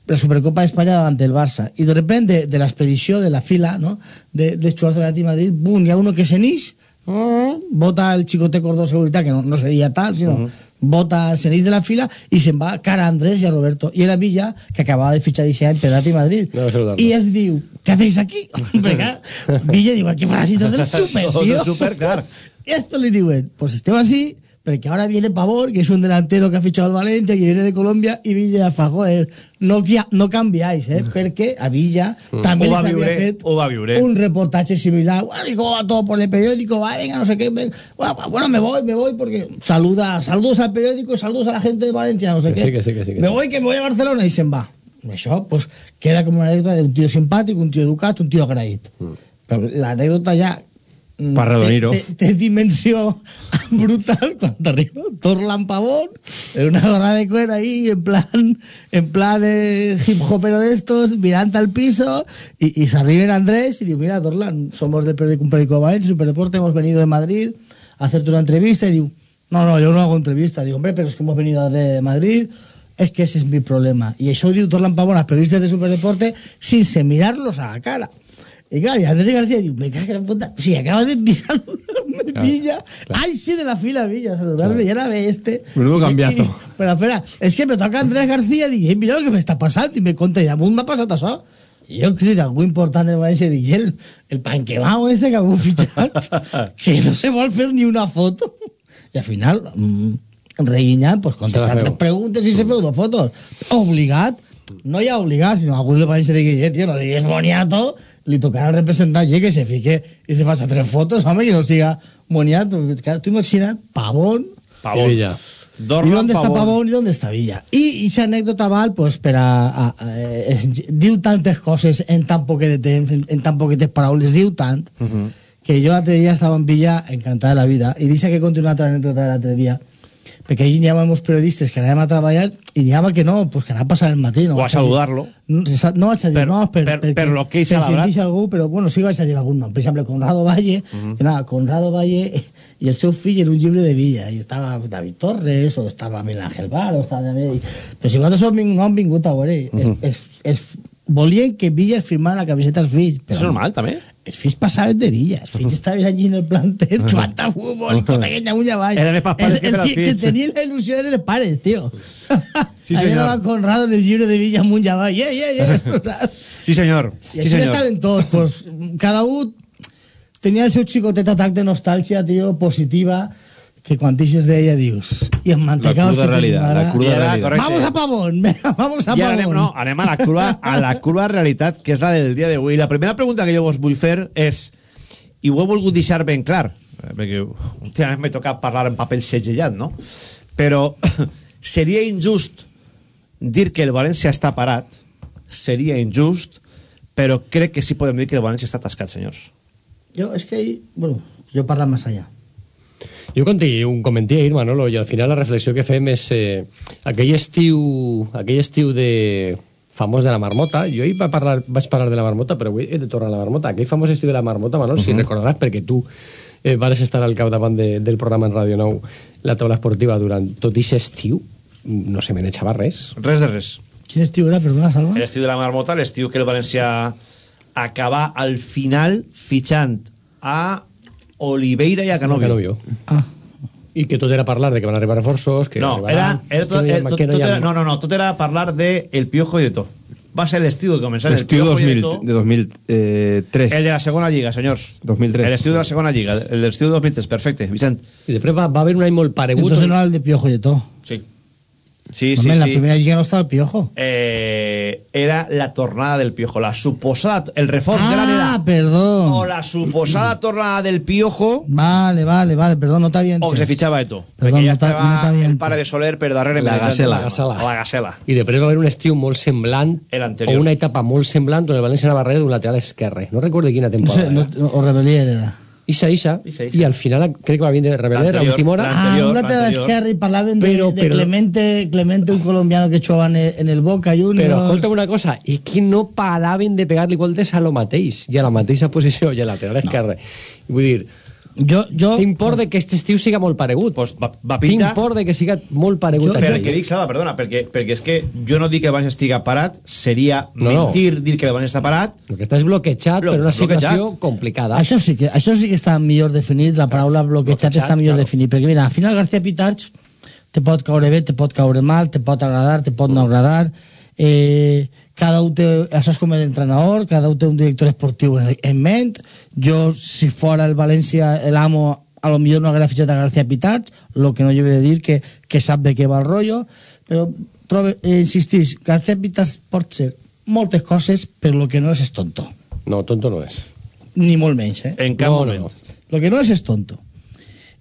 la Supercopa d'Espanya davant del Barça. I de repente, de, de l'expedició, de la fila, no?, de, de jugadors de de Madrid, bum, hi ha uno que se n'ix, vota el xicote cordó de seguretat, que no, no seria tal, sinó vota, se n'ix de la fila i se'n va cara a Andrés i a Roberto. I era Villa, que acabava de aquest any per Atlètic de Madrid. No. I es diu, ¿qué hacéis aquí? [LAUGHS] Villa diu, aquí frasitos del [LAUGHS] súper, Los del tío. súper, claro. [LAUGHS] Y esto le diuen, pues estem así, porque ahora viene Pavón, que es un delantero que ha fichado al Valencia, que viene de Colombia, y Villa fa, joder, no, no cambiáis, ¿eh? Porque a Villa Mm. también Ho va viure, fet ho va viure. un reportaje similar. Bueno, y cómo va todo por el periódico, va, venga, no sé qué. Bueno, me voy, me voy, porque saluda, saludos al periódico, saludos a la gente de Valencia, no sé Que qué. sí, que sí, que sí, que me sí. voy, que me voy a Barcelona, y se va. Això, pues, queda como una anécdota de un tío simpático, un tío educat, un tío agraït. Però l'anècdota ja mm, Parradoniro. Té, té, té dimensió brutal cuando arriba Torlan Pavón en una gorra de cuero ahí en plan en plan eh, hip hopero de estos mirando al piso y, y se Andrés y digo mira Torlan somos del periódico un periódico de Valencia Superdeporte hemos venido de Madrid a hacerte una entrevista y digo no no yo no hago entrevista digo hombre pero es que hemos venido de Madrid es que ese es mi problema y eso diu Torlan Pavón a los periodistas de Superdeporte sin se mirarlos a la cara y claro, y Andrés García digo, me cago en la puta. Si acabas de pisar [LAUGHS] me Claro, Villa. Ay, sí, de la fila Villa, saludarme. Y ahora ve este. Menudo cambiazo. Y- y- Pero espera, es que me toca Andrés García. Digo, "Eh, mira lo que me está pasando. Y me conta, y damunt m'ha passat això. I jo crec algú important de València dic, i el, el panquemao este que algú fitxat, [LAUGHS] que no se vol fer ni una foto. I al final, mm, reguinyant, pues, contestar Se la feu. tres preguntes i se feu dos fotos. Obligat, no ja obligat, sinó algú de València digui, eh, tio, no digues moniato, li tocarà al representant que se fique i se faci tres fotos, home, i no siga moniato. Claro, tu imagina't, pavón, I Villa. Dorlan, ¿Y dónde está Pavón. Pavón y dónde está Villa? Y esa anécdota val, pues, per a... a, a eh, es- diu tantes coses en tan poquet de temps, en, en tan poquetes paraules, diu tant, que jo l'altre dia estava en Villa encantada de la vida, i deixa que continuï l'altra anècdota de l'altre dia, perquè allí n'hi havia molts periodistes que anàvem a treballar i n'hi havia que no, pues que anava a passar el matí. No O a saludarlo. No, no vaig a dir Per- no, per, per- lo que ell s'ha per algú, però bueno, sí que vaig a dir algun nom. Per exemple, Conrado Valle, Mhm. era Conrado Valle i el seu fill era un llibre de Villa, i estava David Torres, o estava Miguel Ángel Bar, o estava. Però si vosaltres no han vingut a veure, es, es, es, volien que Villa es firmara la camiseta als fills. És normal, també. Els fills passaven de Villa, els fills estaven allí en el planter [LAUGHS] jugant a futbol correguen amunt i avall. Eren més pels pares que per als sí- que fills. tenien la il·lusió eren els pares, tio. Sí, senyor. anava Conrado en el llibre de Villa amunt i avall. Yeah, yeah, yeah. [LAUGHS] Sí, senyor. I Sí, així senyor. estaven tots. Pues, cada un tenia el seu xicotet atac de nostàlgia, tio, positiva, que quan t'ixes d'ella dius... I en mantecaos cruda que tenim realitat, ara. la cruda ara, realitat. correcte. Vamos a Pavón, venga, vamos a I Pavón. anem, no, anem a la crua, a la crua realitat, que és la del dia d'avui. La primera pregunta que jo vos vull fer és, i ho he volgut deixar ben clar, eh, perquè últimament m'he tocat parlar en paper segellat, no? Però [COUGHS] seria injust dir que el València està parat, seria injust, però crec que sí podem dir que el València està atascat, senyors. Jo, és que, ahí, bueno, jo parlo més allà. Jo conti un comentia ahir, Manolo, i al final la reflexió que fem és eh, aquell estiu aquell estiu de famós de la marmota, jo ahir va parlar, vaig parlar de la marmota, però avui he de tornar a la marmota. Aquell famós estiu de la marmota, Manolo, si Mhm. recordaràs, perquè tu eh, vas estar al capdavant de, del programa en Ràdio Nou, la taula esportiva, durant tot aquest estiu, no se me n'eixava res. Res de res. Quin estiu era, perdona, Salva? L'estiu de la marmota, l'estiu que el València acaba al final fitxant a Oliveira i a Canovio. Canovio. Ah. I que tot era parlar de que van arribar reforços, que No, arribaran, era, era tot, que no era, tot, que no tot era, no, no, no, tot era parlar de El Piojo i de tot. Va ser l'estiu que començar el Piojo i de 2000, tot. de 2003. El de la segona lliga, senyors. 2003. L'estiu de la segona lliga, el de l'estiu de 2003, perfecte, Vicent. I després va, va haver un any molt paregut. Entonces no era el de Piojo y todo. Sí. Sí, Hombre, sí, en la sí. primera lliga no estaba el Piojo. Eh, era la tornada del Piojo, la suposada, el reforç gran Ah, era perdón. o la suposada [CLEARS THROAT] tornada del Piojo Vale, vale, vale, perdón, no está bien. o que se fichava Eto. Perdón, no estava no t'ha el pare de Soler per darrere La Gasela. la, Gasela. la Gasela. I després va haver un estiu molt semblant El anterior. o una etapa molt semblant on el València anava darrere d'un lateral esquerre. No recordo quina No temporada. sé, no, o Rebelier era. Ixa, ixa, Ixa, ixa. i al final crec que va vindre Rebeler a L'anterior, última hora. l'anterior. Ah, Anterior, un lateral anterior. esquerre y parlaven de, Pero- de pero- Clemente, Clemente, un colombiano que jugaba en el, en el Boca Juniors. Però escolta una cosa, és que no paraven de pegar-li voltes a lo mateix, i a la mateixa posició, i a lateral esquerre. Vull dir, jo, jo, tinc por de que este estiu siga molt paregut. Pues va, va Tinc pintar... por de que siga molt paregut. Però aquell. el que dic, Salva, perdona, perquè, perquè és que jo no dic que el València estiga parat, seria No, no. mentir dir que el València està parat. El que està és bloquejat Blo- per una bloquejat. situació complicada. Això sí que, això sí que està millor definit, la paraula bloquejat Bloquejat, està millor claro. definit, perquè mira, al final García Pitarch te pot caure bé, te pot caure mal, te pot agradar, te pot no agradar, eh, cada un té, això és com l'entrenador, cada un té un director esportiu en, en ment, jo si fora el València l'amo a lo millor no haguera fitxat a García Pitarch, lo que no lleve de dir que, que sap de què va el rollo, però trobe, eh, insistís, García Pitarch pot ser moltes coses, però lo que no és és tonto. No, tonto no és. Ni molt menys, eh? En cap No, moment. no. Lo que no es es tonto.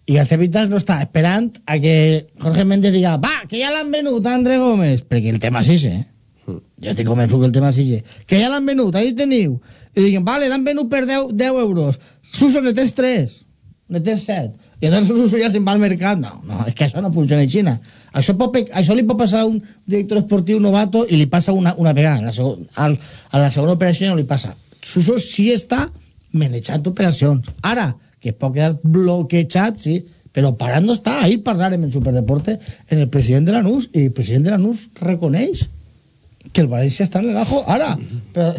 Y García Pitas no está esperando a que Jorge Méndez diga, va, que ya l'han venut André Gómez, perquè el tema sí, eh? Jo estic convençut que el tema sí, que ja l'han venut, ahí teniu. I diguen, vale, l'han venut per 10, 10 euros. Suso, ne tens 3, ne tens 7. I llavors Suso ja se'n va al mercat. No, no, és que això no funciona en Xina. Això, pot, això li pot passar a un director esportiu novato i li passa una, una vegada. A la, segon, al, a la segona operació no li passa. Suso sí està manejant operacions. Ara, que pot quedar bloquejat, sí, però parant no està. Ahir parlarem en Superdeporte en el president de l'ANUS i el president de l'ANUS reconeix que el València està en el ajo. Ara, però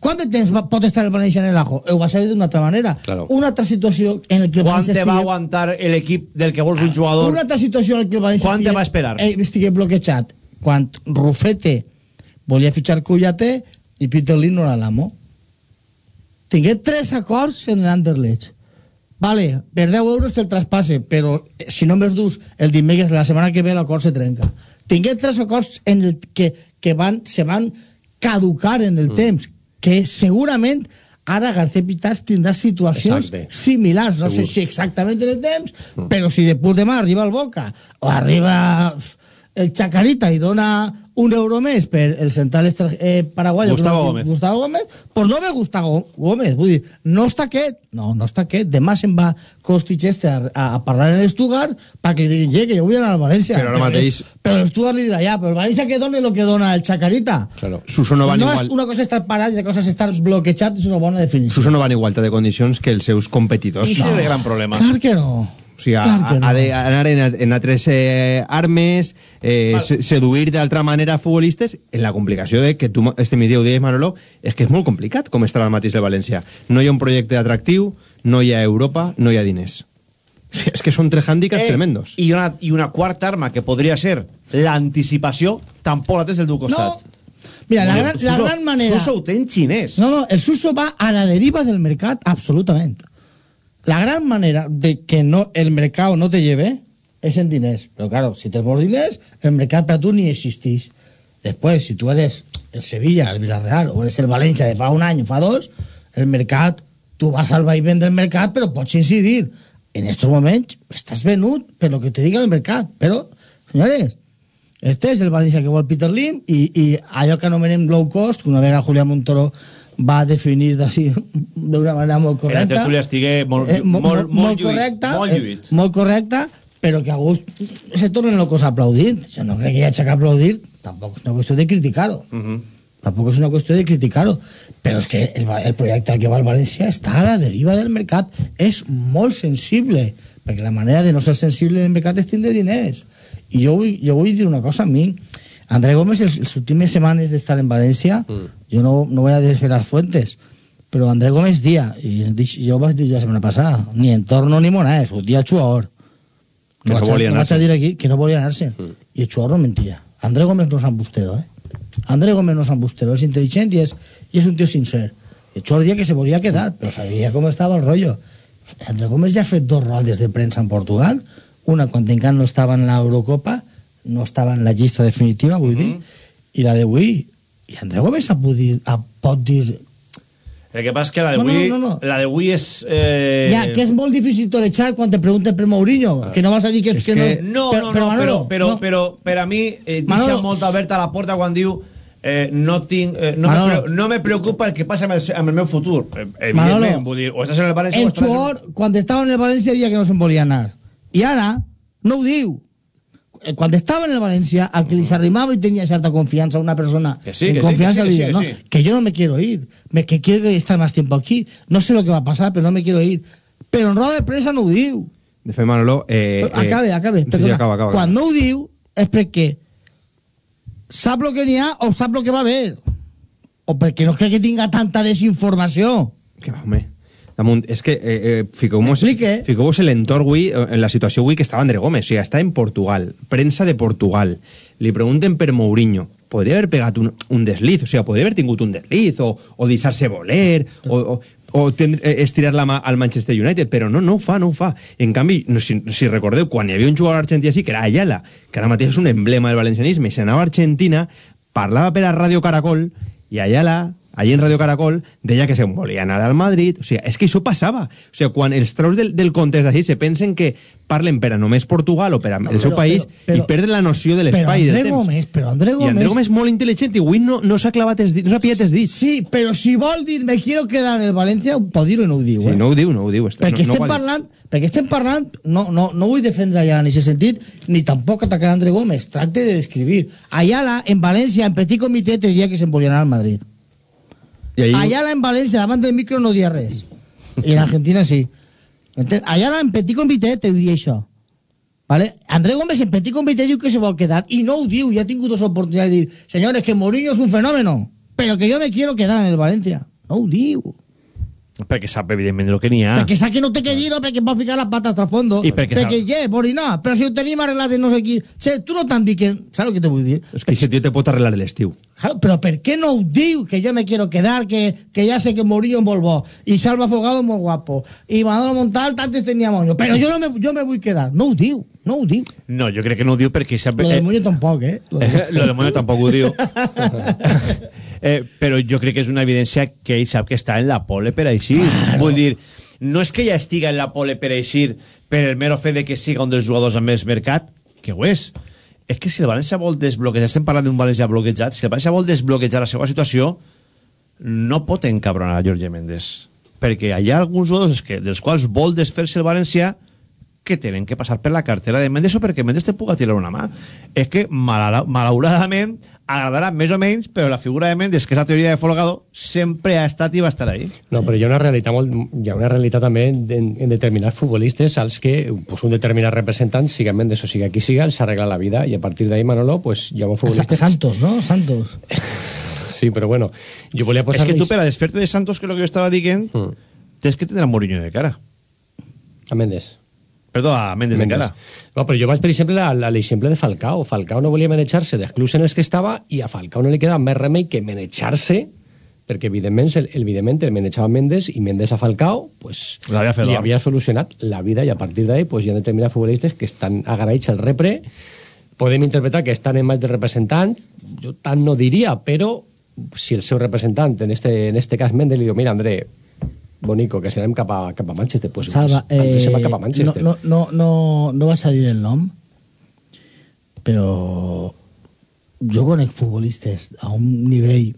quant de temps va- pot estar el València en el ajo? Ho va ser d'una altra manera. Claro. Una altra situació en el que el Quant València te va aguantar l'equip del que vols un jugador? una altra situació en la que el València Quant te va esperar? eh, estigui bloquejat quan Rufete volia fitxar Cullate i Peter Lee no era l'amo tingué tres acords en l'Anderlecht vale, per 10 euros te'l traspasse però eh, si no me'ls dus el dimecres de la setmana que ve l'acord se trenca tingué tres acords en el que, que van, se van caducar en el temps que segurament ara García Pitats tindrà situacions Exacte. similars, no Segur. sé si exactament en el temps, però si de de mà arriba el Boca o arriba el Chacarita i dona un euro més per el central eh, paraguayo Gustavo no- Gómez. Gustavo Gómez, pues no ve Gustavo Gómez vull dir, no està aquest no, no està aquest, demà se'n va Kostic este a, a, a parlar en el Stuttgart perquè li diguin, "Ye, que jo vull anar al València Però ara mateix- però el Stuttgart li dirà, ja, però el València que doni el que dona el Chacarita Claro. Suso no van no igual... és una cosa estar parat i una cosa és estar bloquejat és una bona definició Suso no va en igualtat de condicions que els seus competidors. Ese és el gran problema. clar que no O sigui, ha, Clar que no. ha d'anar en, en altres eh, armes, eh, Val. se- seduir d'altra manera futbolistes, en la complicació de que tu este migdia ho deies, Manolo, és que és molt complicat com està ara mateix el València. No hi ha un projecte atractiu, no hi ha Europa, no hi ha diners. O sigui, és que són tres hàndicaps Eh, tremendos. I una, I una quarta arma, que podria ser l'anticipació, tampoc la tens del teu costat. Mira, la gran, la Suso- gran manera... Suso ho té en xinès. No, no, el Suso va a la deriva del mercat absolutament. La gran manera de que no, el mercado no te lleve es en diners. Pero claro, si tens molts diners, el mercat per a tu ni existeix. Después, si tú eres el Sevilla, el Villarreal, o eres el Valencia de fa un any o fa dos, el mercat, tu vas al vaivén del mercat, però pots incidir. En estos moments estàs venut per lo que te diga el mercat. Però, senyores, este és el València que vol Peter Lim i, i allò que anomenem low cost, una vegada Julián Montoro va definir d'ací d'una manera molt En la correcta. tertúlia estigui molt, Eh, mo- molt, mo- molt, lluït, correcta, molt eh, lluït. molt correcta, però que a gust se tornen locos a aplaudir. Jo no crec que hi hagi que aplaudir, tampoc és una qüestió de criticar-ho. Tampoc és una qüestió de criticar-ho. Però és que el, el projecte al que va el València està a la deriva del mercat. És molt sensible, perquè la manera de no ser sensible del mercat és tindre diners. I jo vull, jo vull dir una cosa a mi. André Gómez, les, les últimes setmanes d'estar en València, jo no, no voy a desvelar fuentes, però André Gómez i dix- jo ho vaig dir la setmana passada, ni entorno ni monades, un dia jugador. Que no a- volia no vaig a anar-se. dir aquí que no volia anar-se. I el jugador no mentia. André Gómez no és embustero, eh? André Gómez no és embustero, és intel·ligent i és, i és un tio sincer. El jugador dia que se volia quedar, però sabia com estava el rollo. André Gómez ja ha fet dos rodes de premsa en Portugal, una quan encara no estava en l'Eurocopa, no estava en la llista definitiva, vull dir, i la d'avui. I André Gómez pot dir, ha, pot dir El que passa és que la No, no, d'avui no, no. la d'avui és... Eh... Ja, que és molt difícil torejar quan te pregunten per Mourinho, que no vas a dir que, és que, que... no... No, no, no, però, Manolo, però, no. però, per a mi eh, Manolo, deixa molt oberta la porta quan diu eh, no, tinc, eh, no, me, Manolo. pre- no me preocupa el que passa amb el, amb el meu futur. Eh, evidentment, Manolo, vull dir, o estàs en el València El jugador, quan estava en el València, dia que no se'n volia anar. I ara, no ho diu. Eh, Quan estava en el València, al que li s'arrimava i tenia certa confiança, una persona Que sí, en que sí, sí, deia, sí, no, que yo no me quiero ir, me, que quiero estar más tiempo aquí. No sé lo que va a pasar, pero no me quiero ir. Però en roda de premsa no ho diu. De fet, Manolo... Eh, eh, acabe, acabe. Sí, Perdona. sí, acaba, acaba. Quan no ho diu és perquè sap el que n'hi ha o sap el que va haver. O perquè no crec que tinga tanta desinformació. Que va, home. Damunt, és que eh, eh, fiqueu-vos fiqueu en l'entorn avui, eh, en la situació avui que estava André Gómez, o sigui, està en Portugal, premsa de Portugal, li pregunten per Mourinho, podria haver pegat un, un desliz, o sigui, podria haver tingut un desliz, o, o deixar-se voler, o, o, o eh, estirar la mà al Manchester United, però no, no ho fa, no ho fa. En canvi, no, si, si recordeu, quan hi havia un jugador argentí així, que era Ayala, que ara mateix és un emblema del valencianisme, i s'anava a Argentina, parlava per a Radio Caracol, i Ayala, allí en Radio Caracol, deia que se'n volia anar al Madrid. O sigui, és que això passava. O sigui, quan els traus del, del context així se pensen que parlen per a només Portugal o per al seu però- país però- però- i perden la noció de l'espai i del temps. Gómez, però André I André Gómez... Gómez és molt intel·ligent i avui no, no s'ha clavat els dits, no s'ha pillat els dits. Sí, però si vol dir me quiero quedar en el València, pot dir o no ho diu, Sí, eh? no ho diu, no ho diu. Està, perquè no, no estem dit. parlant, perquè estem parlant, no, no, no vull defendre allà en aquest sentit, ni tampoc atacar a André Gómez, tracte de describir. Ayala, en València, en petit comitè, te diria que se'n volia anar al Madrid. Ahí... Ayala, en València, davant del micro, no dia res. En Argentina sí. Ayala, en petit comitè, te diria això. ¿Vale? André Gómez en petit comitè diu que se vol quedar i no ho diu, ja ha tingut dos oportunitats de dir señores, que Mourinho es un fenómeno pero que yo me quiero quedar en el Valencia no ho diu Perquè sap, evidentment, el que n'hi ha. perquè sap que no té que dir o perquè va ficar les patas al fondo I perquè perquè, sap- yeah, Borina, però si ho tenim arreglat de no sé qui che, tu no t'han dit que... saps el que te vull dir? És que aquest tio te pot arreglar l'estiu. Claro, però per què no ho diu que jo me quiero quedar, que, que ja sé que Morillo molt bo, i Salva Fogado molt guapo, i Manolo Montal antes tenia moño, però jo, no me, jo me vull quedar. No ho diu, no ho diu. No, jo crec que no ho diu perquè sap... Lo eh, del moño tampoc, eh? Lo [LAUGHS] de- Lo de Moño tampoc ho diu. [LAUGHS] Eh, però jo crec que és una evidència que ell sap que està en la pole per així. Claro. Vull dir, no és que ja estiga en la pole per així per el mero fet de que siga un dels jugadors amb més mercat, que ho és. És que si el València vol desbloquejar, estem parlant d'un València bloquejat, si el València vol desbloquejar la seva situació, no pot encabronar a Jorge Méndez. Perquè hi ha alguns jugadors que, dels quals vol desfer-se el València que tenen que passar per la cartera de Mendes o perquè Mendes te puga tirar una mà. És que, malauradament, agradarà més o menys, però la figura de Mendes, que és la teoria de Folgado, sempre ha estat i va estar ahí. No, però hi ha una realitat, molt, hi ha una realitat també en, en determinats futbolistes als que pues, un determinat representant, siga Mendes o siga qui siga, els arregla la vida i a partir d'ahí, Manolo, pues, hi ha un futbolista... Santos, ¿no? Santos. [LAUGHS] Sí, però bueno, jo volia És posar... que tu, per a desfer-te de Santos, que és el que jo estava dient, Mm. tens que tenir a Mourinho de cara. A Mendes. Perdó, a Mendes, de cara. No, però jo vaig, per exemple, a, l'exemple de Falcao. Falcao no volia manejar-se dels clubs en els que estava i a Falcao no li queda més remei que manejar-se perquè, evidentment, el, evidentment el manejava Mendes i Mendes a Falcao pues, li havia solucionat la vida i a partir d'ahí pues, hi ha determinats futbolistes que estan agraïts al repre podem interpretar que estan en mans del representant jo tant no diria, però si el seu representant, en este, en este cas Mendes, li diu, mira André, bonico, que serem cap a, cap a Manchester, pues, Salva, se va eh, cap a Manchester. no, no, no, no, no vas a dir el nom, però jo conec futbolistes a un nivell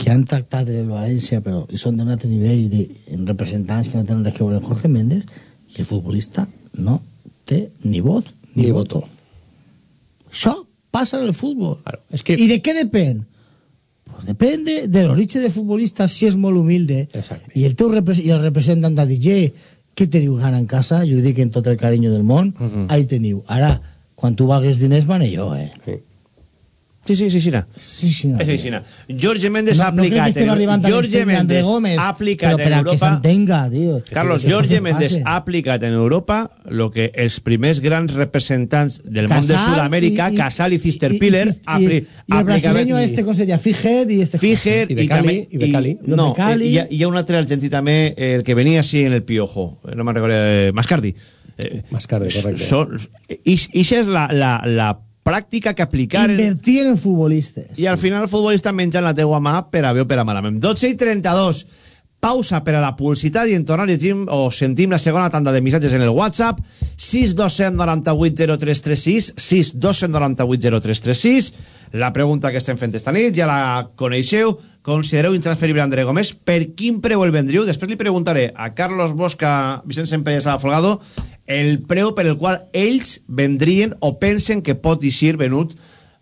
que han tractat el València, però i són d'un altre nivell de en representants que no tenen res que veure Jorge Méndez, i el futbolista no té ni voz ni, Ni voto. Això passa en el futbol. Claro, és que... ¿Y de qué depèn? Pues depende del origen de futbolista, si és molt humilde. Exacte. I el teu repre i el representant dit, "Ye, què teniu gana en casa? Jo dic en tot el carinyo del món. Uh -huh. Ahí teniu. Ara, quan tu vagues diners, mane jo, eh? Sí, sí, sí, sí. no. Sí, sí, no. És així. no. Jorge Mendes no, ha no crec aplicat... que estem en- arribant a Jorge l'extrem d'André Mendes Gómez, ha aplicat però per en a que Europa... s'entenga, tio. Carlos, Que- Jorge que Mendes passe. ha aplicat en Europa lo que els primers grans representants del món de Casal Sud-amèrica, y- y- Casal i y- Cisterpiller, y- y- apli- y el brasileño aplicaven- este, ¿cómo se llama? Figer y este... Figer I i, Becali, també... i Becali. i- no, Becali. eh, hi, ha, hi ha un altre argentí també, eh, el que venia així en el Piojo, eh, no me'n recordo, eh, Mascardi. Eh, Mascardi, correcte. Són, i, i és la, la, la pràctica que aplicar... Invertir en futbolistes. I al final el futbolista menja la teua mà per a bé o per a malament. 12 i 32. Pausa per a la publicitat i en tornar llegim o sentim la segona tanda de missatges en el WhatsApp 6298 0336 6298 0336 la pregunta que estem fent esta nit ja la coneixeu considereu intransferible André Gómez per quin preu el vendríeu després li preguntaré a Carlos Bosca Vicent Sempere Folgado el preu per el qual ells vendrien o pensen que pot eixir venut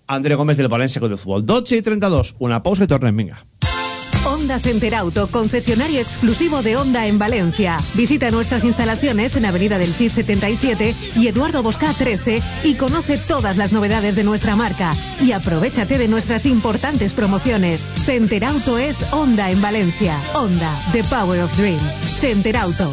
André Gómez del València Club de Futbol 12 i 32 una pausa i tornem vinga Honda Center Auto, concesionario exclusivo de Honda en Valencia. Visita nuestras instalaciones en Avenida del CIR 77 y Eduardo Bosca 13 y conoce todas las novedades de nuestra marca. Y aprovechate de nuestras importantes promociones. Center Auto es Honda en Valencia. Honda, the power of dreams. Center Auto.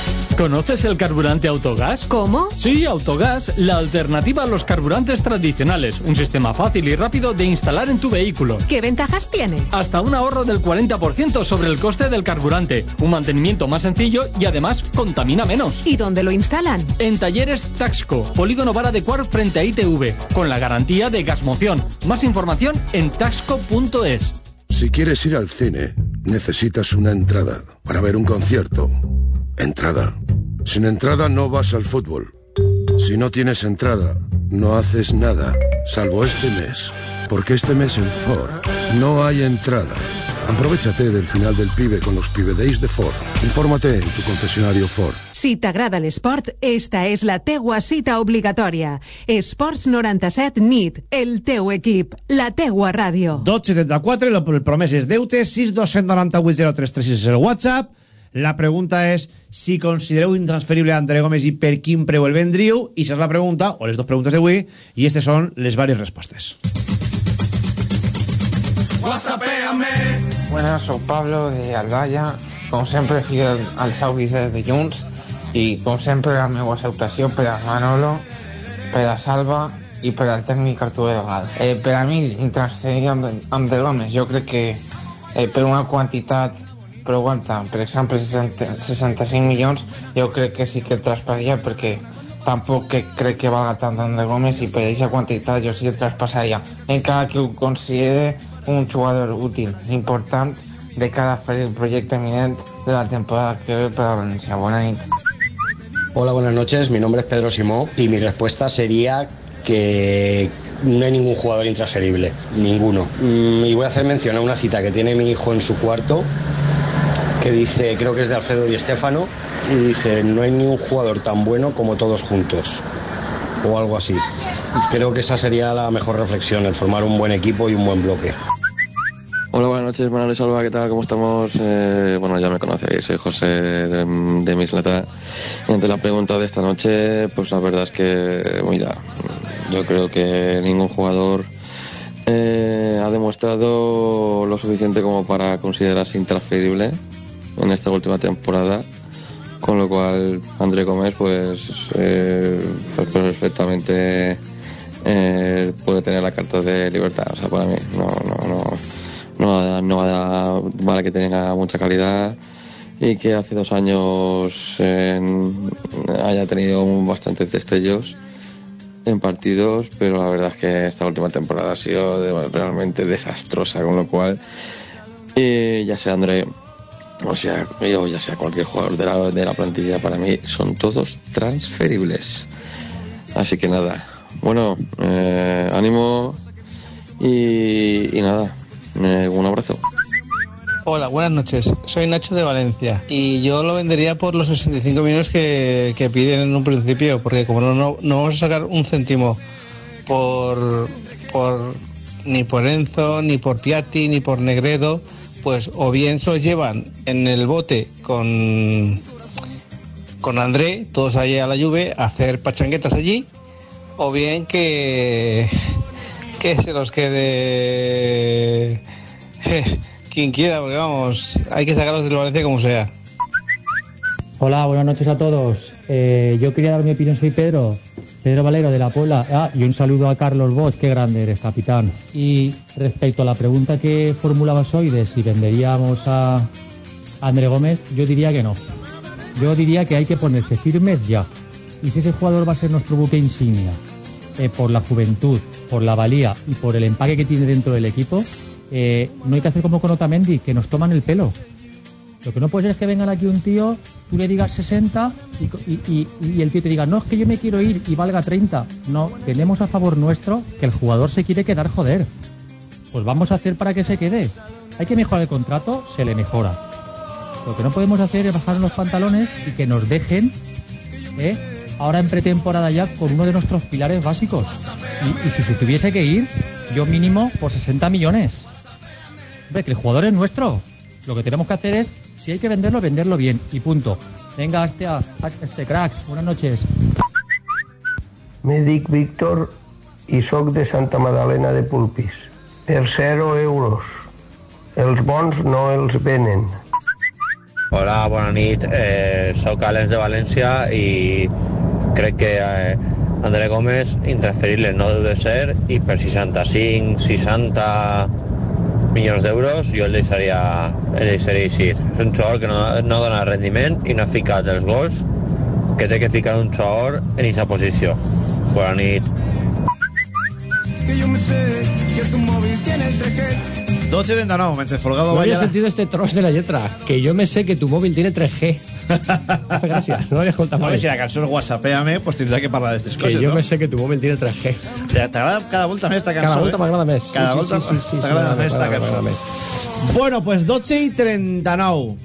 ¿Conoces el carburante Autogas? ¿Cómo? Sí, Autogas, la alternativa a los carburantes tradicionales. Un sistema fácil y rápido de instalar en tu vehículo. ¿Qué ventajas tiene? Hasta un ahorro del 40% sobre el coste del carburante, un mantenimiento más sencillo y además contamina menos. ¿Y dónde lo instalan? En talleres Taxco, Polígono Vara de Cuar frente a ITV, con la garantía de gasmoción. Más información en taxco.es. Si quieres ir al cine, necesitas una entrada. Para ver un concierto, entrada. Sin entrada no vas al fútbol. Si no tienes entrada, no haces nada, salvo este mes. Porque este mes en Ford no hay entrada. Aprovechate del final del pibe con los Pibe Days de Ford. Infórmate en tu concesionario Ford. Si t'agrada l'esport, esta és la teua cita obligatòria. Esports 97 NIT, el teu equip, la teua ràdio. 1274, el, el promès és deute, 62980336 és el WhatsApp. La pregunta és si considereu intransferible André Gómez i per quin preu el vendríeu, i esa és la pregunta, o les dues preguntes d'avui, i aquestes són les diverses respostes. Buenas, soy Pablo de Albaya com sempre, fidel al seu de Junts i, com sempre, la meva salutació per a Manolo, per a Salva i per al tècnic Arturo Delgado. Eh, per a mi, intransferir amb, amb de Gómez, jo crec que eh, per una quantitat prou alta, per exemple 60, 65 milions, jo crec que sí que el traspasaria perquè tampoc que crec que valga tant André Gómez i per aquesta quantitat jo sí el traspasaria encara que ho considere un jugador útil, important de cara a fer de la temporada que ve per. Hola, buenas noches. Mi nombre es Pedro Simó y mi respuesta sería que no hay ningún jugador intransferible, ninguno. Mm, Y voy a hacer mención a una cita que tiene mi hijo en su cuarto, que dice, creo que es de Alfredo Di Stéfano, y dice, no hay ningún jugador tan bueno como todos juntos, o algo así. Creo que esa sería la mejor reflexión, el formar un buen equipo y un buen bloque. Hola, buenas noches, Manuel y Salva, ¿qué tal? ¿Cómo estamos? Eh, bueno, ya me conocéis, soy José de, de Mislata. Y ante la pregunta de esta noche, pues la verdad es que, mira, yo creo que ningún jugador eh, ha demostrado lo suficiente como para considerarse intransferible en esta última temporada. Con lo cual, André Gómez, pues, eh, pues perfectamente eh, puede tener la carta de libertad. O sea, para mí, no, no, no no, no vale que tenga mucha calidad y que hace dos años haya tenido bastantes destellos en partidos, pero la verdad es que esta última temporada ha sido realmente desastrosa, con lo cual, eh, ya sea André, o sea, yo, ya sea cualquier jugador de la, de la plantilla, para mí son todos transferibles. Así que nada, bueno, eh, ánimo y, nada, eh, un abrazo. Hola, buenas noches. Soy Nacho de Valencia y yo lo vendería por los 65 millones que, que piden en un principio, porque como no, no, no vamos a sacar un céntimo por, por ni por Enzo, ni por Piatti, ni por Negredo, pues o bien se llevan en el bote con, con André, todos allí a la lluvia, a hacer pachanguetas allí, o bien que, que se los quede quien quiera, porque vamos, hay que sacarlos del Valencia como sea. Hola, buenas noches a todos. Eh, yo quería dar mi opinión, soy Pedro, Pedro Valero de La Puebla. Ah, y un saludo a Carlos Bosch, qué grande eres, capitán. Y respecto a la pregunta que formulabas hoy de si venderíamos a André Gómez, yo diría que no. Yo diría que hay que ponerse firmes ya. Y si ese jugador va a ser nuestro buque insignia, eh, por la juventud, por la valía y por el empaque que tiene dentro del equipo, eh, no hay que hacer como con Otamendi, que nos toman el pelo. Lo que no puede ser es que vengan aquí un tío, tú le digas 60 y, y- el tío te diga, no, es que yo me quiero ir y valga 30. No, tenemos a favor nuestro que el jugador se quiere quedar, joder. Pues vamos a hacer para que se quede. Hay que mejorar el contrato, se le mejora. Lo que no podemos hacer es bajar los pantalones y que nos dejen, ¿eh? ahora en pretemporada ya, con uno de nuestros pilares básicos. Y, y si se tuviese que ir, yo mínimo por 60 millones. Hombre, que el jugador es nuestro. Lo que tenemos que hacer es, si hay que venderlo, venderlo bien. Y punto. Venga, este, este cracks. Buenas noches. Me dic Víctor i sóc de Santa Madalena de Pulpis. Per 0 euros. Els bons no els venen. Hola, bona nit. Eh, de València i crec que eh, André Gómez intransferible no deu de ser i per 65, 60 milions d'euros jo el deixaria, el deixaria així. És un jugador que no, no dona rendiment i no ha ficat els gols que té que ficar un jugador en aquesta posició. Bona nit. Que yo me sé que tu móvil tiene el 3G. 12.39, mentre Folgado No había vaya... sentido este trozo de la letra. Que yo me sé que tu móvil tiene 3G. Hace gracia. No había escoltat A mai. ver si la canción whatsappéame, pues tendrá que parlar d'aquestes Que coses, yo no? me sé que tu móvil tiene 3G. T'agrada cada volta més esta cançó? Cada volta eh? m'agrada més. Cada sí, volta sí, sí, sí, t'agrada sí, més esta cançó. Bueno, pues 12 i 39.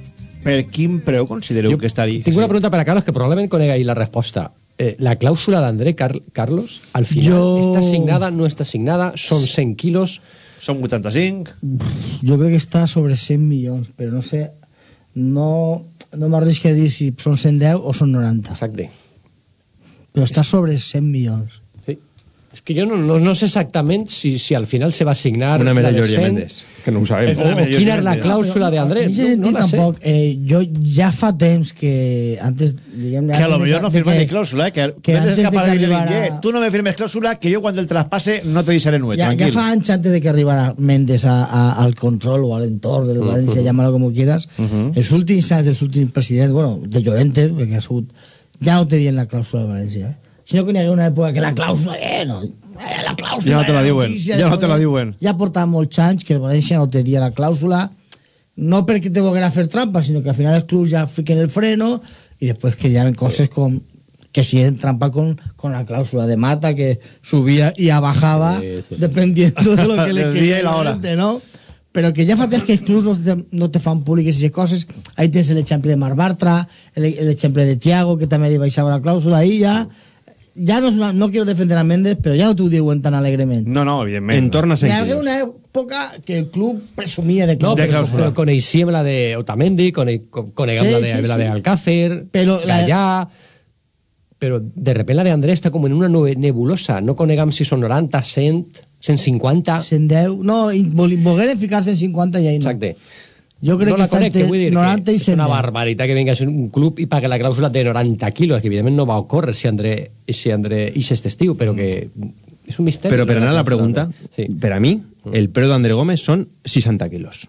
Per quin preu considereu que estaria? Tengo una pregunta para Carlos que probablemente conega ahí la respuesta. Eh, la cláusula de André Car- Carlos, al final, Yo- ¿está asignada, no está asignada? ¿Son 100 kilos? ¿Son 85? Yo creo que está sobre 100 millones, pero no sé, no, no me arriesgo a decir si son 110 o son 90. Exacto. Pero está sobre 100 millones. És que jo no, no, no sé exactament si, si al final se va signar Una la mera de Jorge 100, Méndez, que no ho sabem. O, o quina és la clàusula de Andrés. En ese No, no la sé. tampoc. Eh, jo ja fa temps que antes... Diguem, Que a lo mejor no que- ni cláusula, eh, que, que antes de capaz que de arribara- "Eh, tú no me firmes cláusula, que yo cuando el traspase no te disaré nueve, Ya, ya tranquilo. fa anys antes de que arribara Méndez a, a, al control o al entorn del València, llámalo como quieras, els últims anys dels últims presidents, bueno, de Llorente, perquè ha sigut, ja no te dien la clàusula de València, eh? Sinó que n'hi havia una època que la clàusula, eh, no, eh, la clàusula... Ja no te la diuen, notícia, ja no te la diuen. Ja portava molts anys que el València no te dia la clàusula, no perquè te volguera fer trampa, sinó que al final els clubs ja fiquen el freno i després que hi ha coses com que si es trampa con, con la cláusula de mata que subía y bajaba Sí, sí, sí. dependiendo de lo que [LAUGHS] le quería la hora. gente, ¿no? Però que ja fa temps que no te, no te fan públiques aquestes coses. Ahí tens l'exemple de Marc Bartra, el- l'exemple de Tiago, que també li baixava la clàusula, ahí ja... Ja no, una, no quiero defender a Méndez, però ja no t'ho diuen tan alegrement. No, no, evidentment. En torno a Hi 100 havia una època que el club presumia de No, clàusula. però, però coneixíem la de Otamendi, cone, con- coneguem Sí, la de, sí, la sí. de Alcácer, Però la- Gallà... Però de repente la de Andrés està com en una nube nebulosa. No coneguem si són 90, 100, 150... 110, no, i vol- volgueren ficar-se en 50 i ahí no. Exacte. Jo crec no que la conec, entre que vull dir 90 que i és una 110. barbaritat que venga a ser un club i pague la clàusula de 90 quilos, que evidentment no va ocórrer si André, si André ix este estiu, però que és un misteri. Però per anar a la pregunta, d'André. per a mi, el preu d'André Gómez són 60 quilos.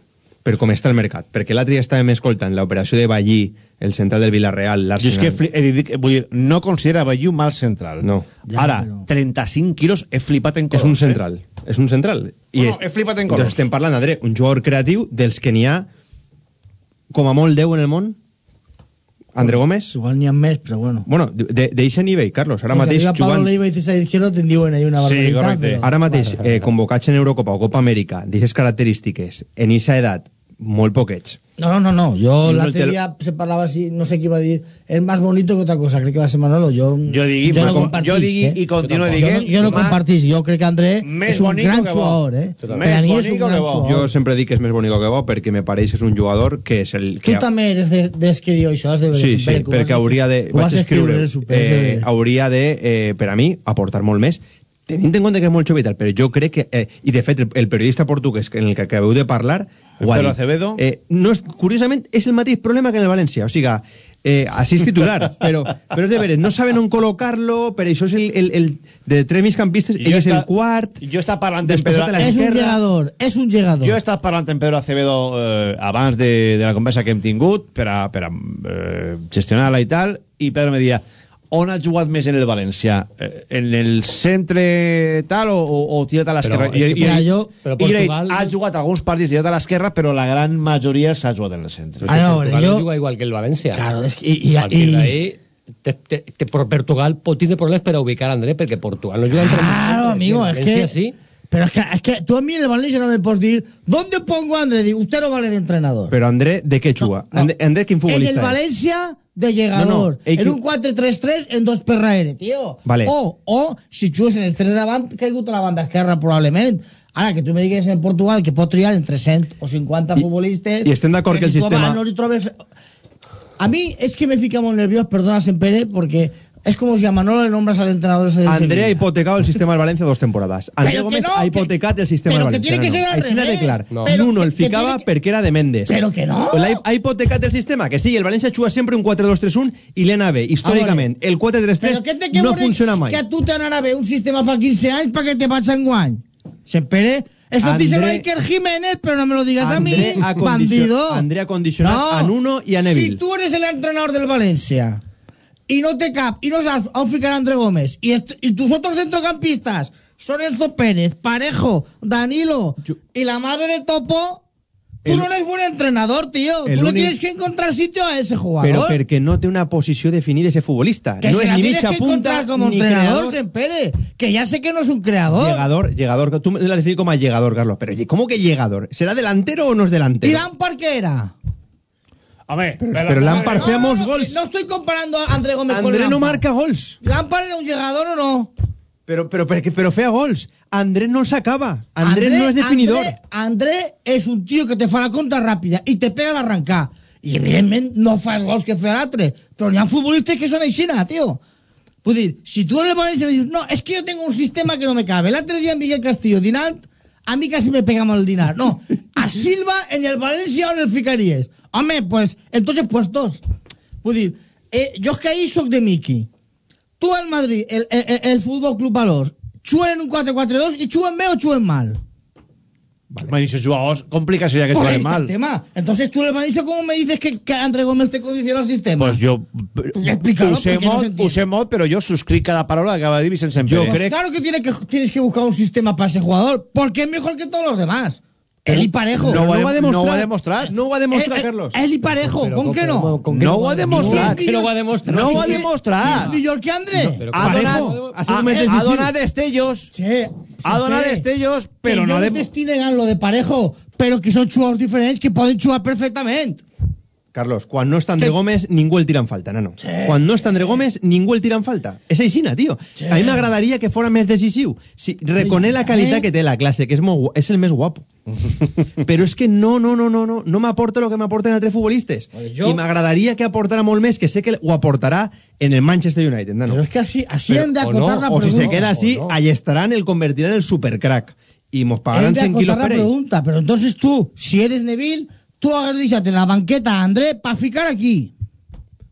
Per com està el mercat. Perquè l'altre dia estàvem escoltant l'operació de Ballí, el central del Villarreal, Jo és que l'Arsenal... he dit, vull dir, no considera Bayou mal central. No. Ja, Ara, però- 35 quilos, he flipat en És colors. un central. És un central. No, no, és- he flipat en doncs colors. estem parlant, André, un jugador creatiu dels que n'hi ha com a molt 10 en el món. André Gómez. Igual n'hi ha més, però bueno. Bueno, de- d'eixe nivell, Carlos. Ara mateix arriba Pablo jugant... Leiva i César Izquierdo te'n diuen ahí una Sí, barbaritat. correcte. però- Ara mateix, eh, convocats en Eurocopa o Copa Amèrica, d'aquestes característiques, en eixa edat, molt poquets. No, no, no, no. Yo No, l'altre dia se parlava así, no sé qué iba a dir, es más bonito que otra cosa, crec que va ser Manolo. Jo, Jo digui, jo no compartís, jo digui eh? i continuo Jo dient, no- Jo no compartís, jo crec que André Més és un bonico gran que jugador, eh? Mi Més és un bonico gran que bo. jugador. Jo sempre dic que és més bonic que bo perquè me pareix que és un jugador que és el... Tu Que també eres de, des que diu això, has de Sí, sí, perquè hauria de... Ho vas Vaig escriure, escriure, super, eh, hauria de, eh, per a mi, aportar molt més, tenint en compte que és molt jove i tal, però jo crec que... Eh, I, de fet, el, el periodista portuguès en el que acabeu de parlar... ha Pedro. Acevedo. Eh, no és, curiosament, és el mateix problema que en el València. O sigui, eh, així és titular, però, però és de veres, no saben on col·locar-lo, per això és el, el, el de tres migcampistes, ell és el quart... Jo estava parlant amb Després Pedro... És un llegador, és un llegador. Jo estat parlant amb Pedro Acevedo eh, abans de, de la conversa que hem tingut per a, per a eh, gestionar-la i tal, i Pedro me deia on ha jugat més en el València? Eh, en el centre tal o, o, o tirat a l'esquerra? Però és que mira, jo- però i Portugal- ha jugat alguns partits tirat a l'esquerra, però la gran majoria s'ha jugat en el centre. Però és que Ah, no, Portugal jo- no juga igual que el València. Claro, és que... I, i, a partir i, d'ahí, te, te, te, por Portugal pot tindre problemes per a ubicar a André, perquè Portugal no juga entre Claro, amigo, es València que... sí. Pero es que, es que tú a mí en el Valencia no me puedes decir ¿Dónde pongo a André? Digo, usted no vale de entrenador. Però André, de què juga? no. André, André, quin en futbolista el és? Valencia de llegador. No, no, en que- un 4-3-3 en dos per darrere, tio. Vale. O, o, si jugues en els tres de davant, caigut a la banda esquerra, probablement. Ara, que tu me digues en Portugal que pot triar entre 100 o 50 I- futbolistes... i estem d'acord que el si sistema- No li trobes... A mí es que me fica molt nerviós, perdona, Sempere, porque es como si a Manolo le nombras al entrenador ese del André ha hipotecado el sistema del Valencia dos temporadas. André Pero que Gómez no, ha que- hipotecat el sistema pero del que Valencia. tiene que ser al Així n'ha de revés. clar. No. En Pero uno que- el que tiene que- perquè era de Méndez. Pero que no. L'ha ha hipotecat el sistema, que sí, el València juga sempre un 4-2-3-1 i l'ha bé, històricament. El 4-3-3 Però què té que no veure funciona mai. Que a tu t'anarà bé un sistema fa 15 anys perquè te vaig enguany. Sempre... Eso André- díselo a Iker Jiménez, pero no me lo digas a mí, André ha condicion- bandido. André ha condicionat a Nuno i a Neville. Si tú eres el entrenador del Valencia y no te cap y no sabes a ficar a André Gómez y, y tus otros centrocampistas son Enzo Pérez, Parejo, Danilo y la madre de Topo, tú El- no eres buen entrenador, tío. Tú le únic- tienes que encontrar sitio a ese jugador. perquè no té una posició definida ese futbolista. Que no se la ni mitja que punta como ni entrenador. Sempere. Que ya sé que no es un creador. Llegador, llegador. Tú me lo has definido como a llegador, Carlos. Pero, ¿cómo que llegador? ¿Será delantero o no es ¿Y delantero? Lampard qué era? Home, Pero, pero Lampard feamos no, no, gols. No estoy comparando a André Gómez con André no Lampard. marca gols. ¿Lampard era un llegador o no? Pero, pero, pero, pero fea gols. André no sacaba. André, no es definidor. André, André es un tío que te fa la contra rápida y te pega al arrancar. Y evidentemente no fas gols que fa l'altre. Però n'hi ha futbolistes que són aixina, tio. Vull dir, si tú en el Valencia me dices, no, es que yo tengo un sistema que no me cabe. El otro día Miguel Castillo, Dinant, a mí casi me pegamos el dinar. No, a Silva en el Valencia o en el Ficaries. Hombre, pues, entonces puestos. Vull dir, eh, jo és que ahir soc de Miki. Tu al Madrid, el, el, el, Futbol Club Valors, xuen un 4-4-2 i xuen bé o xuen mal? Vale. Me jugadors, complica sería que Pues jueguen mal. el tema. Entonces tú Valencia, ¿cómo me dices que, que André Gómez te condiciona el sistema? Pues yo explícalo, usé porque no pero yo suscric cada palabra que acaba de dir Vicent Yo. Pues claro que, tiene que tienes que buscar un sistema para ese jugador, porque es mejor que todos los demás. Él y parejo. No, ho ha de- no ho ha demostrar. demostrat. No ho ha demostrat, Eh, eh, Carlos. Él y parejo, ¿con qué no? No ho ha demostrat. Que no ho ha demostrat. No ho ha demostrat. És millor que André. Ha donat, ha, ha donat destellos. Sí, Ha donat espere. destellos, però que no jo de... no t'estic negant lo de parejo, però que són jugadors diferents que poden jugar perfectament. Carlos, quan no està André Gómez, ningú el tira en falta, nano. Quan no està André Gómez, ningú el tira en falta. És aixina, tio. A mi m'agradaria que fora més decisiu. Si, reconec la qualitat que té la classe, que és, molt, és el més guapo. [LAUGHS] Però és que no, no, no, no, no, no m'aporta el que m'aporten altres futbolistes. jo- I m'agradaria que aportara molt més, que sé que ho aportarà en el Manchester United, nano. Però és que així, així hem o, d'acotar no, la o si pregunta. se queda así, allí estaran, el convertirán en el supercrack. Y mos Hem pagarán 100 kilos la pregunta, però entonces tú, si eres Neville, tú deixat en la banqueta a André pa ficar aquí.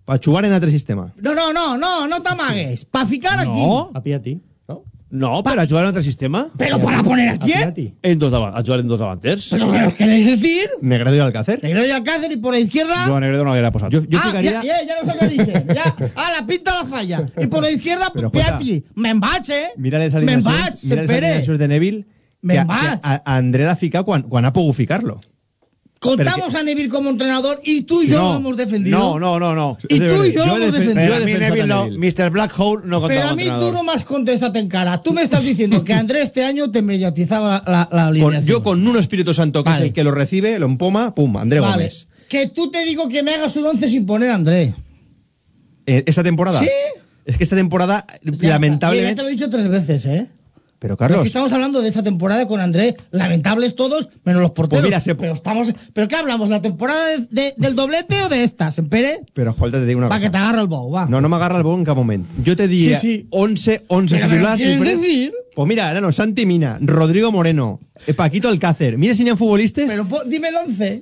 Pa jugar en altre sistema. No, no, no, no, no t'amagues. Pa ficar aquí. No. A pi a ti, no? No, per a jugar en altre sistema. Pero para poner a A a quién? ti. En dos a jugar en dos davanters. Pero ¿qué queréis decir? Negredo y Alcácer. Negredo y Alcácer y por la izquierda... Joan Negredo no haguera posat. Yo, yo ah, ficaría... ya, ya, ya no sé qué dice. Ya, ah, la pinta la falla. Y por la izquierda, Pero, Piatti. Me'n vaig, eh? Mira les alineacions, mira les Pere. alineacions de Neville Me'n que, a, que a, a André l'ha ficat quan, quan ha pogut ficar-lo. Contamos a Neville como entrenador y tú y yo lo hemos defendido. No, no, no, no. Y tú y yo Yo lo hemos he defen- defendido. A mí Neville no. Mr. Black Hole no contaba Pero a mí tú entrenador. no me has contestado en cara. Tú me estás diciendo que André este año te mediatizaba la, la, la Con, alineación. yo con un Espíritu Santo, que Vale. es el que lo recibe, lo empoma, pum, André Vale. Gómez. Que tú te digo que me hagas un once sin poner a André. Eh, ¿Esta temporada? ¿Sí? Es que esta temporada, Ya está. Ya lamentablemente... te lo he dicho tres veces, ¿eh? Pero, Pero Carlos, estamos hablando de esta temporada con André. Lamentables todos, menos los porteros. Pues mira, se- pero estamos. ¿Pero qué hablamos? ¿La temporada de- de- del doblete o de esta, Sempere? pero escolta, te digo una Va, que cosa. te agarra el bow, va. No, no m'agarra el bo en cap moment. Jo te diria Sí, sí. 11, 11 Pero, titulars ¿qué quieres decir? Pues mira, nano, Santi Mina, Rodrigo Moreno, eh, Paquito Alcácer. Mira si n'hi ha futbolistes Pero po- dime el once.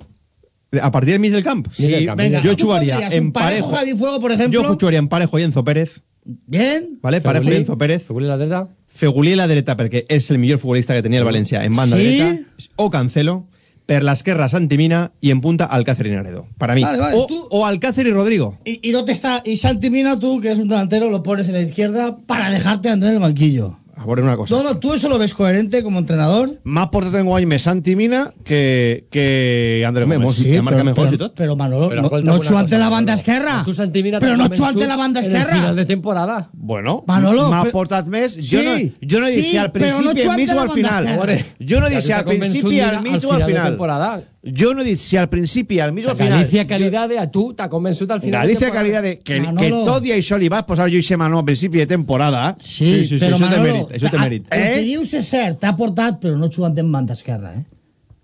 a partir del mig del camp. Venga, yo ¿tú jugaría pondrías en parejo, parejo. Javi Fuego, por ejemplo. Yo jugaría en parejo y Enzo Pérez. Bien. ¿Vale? Parejo y. Enzo Pérez. La. Fegulí en la dreta perquè és el millor futbolista que tenia el València en banda Sí. dreta. O Cancelo. Per l'esquerra Santi Mina i en punta Alcácer y Naredo. Para mí. Vale, vale, o, tú- o Alcácer y Rodrigo. Y, y no te está. Y Santi Mina, tú, que es un delantero, lo pones en la izquierda para dejarte a André en el banquillo. A veure una cosa. No, no, tú eso lo ves coherente como entrenador. M'ha portat en guany més Santi Mina que, que André Home, Gómez. molt- Ja marca mejor pero, i tot. pero Manolo, Pero no, no xua ante la banda Manolo. esquerra. Tu, Santi Mina, Pero t'ha no xua ante la banda En esquerra. final de temporada. Bueno, Manolo, m'ha portat més. Jo, Sí, no, jo no he dit sí, si al però no principi, al mig o al final. Jo no he dit si al principi, al mig o al final de. Jo no he dit si al principi, al mig o al final. Galicia Calidad a tu t'ha convençut al final Galicia de temporada. calidad de que, Manolo. que tot i això li vas posar jo i Manu a principi de temporada Sí, sí, sí, pero això té Manolo, mèrit, això té ah, mèrit. El que Eh? dius és cert, t'ha portat, però no xua en banda esquerra, eh?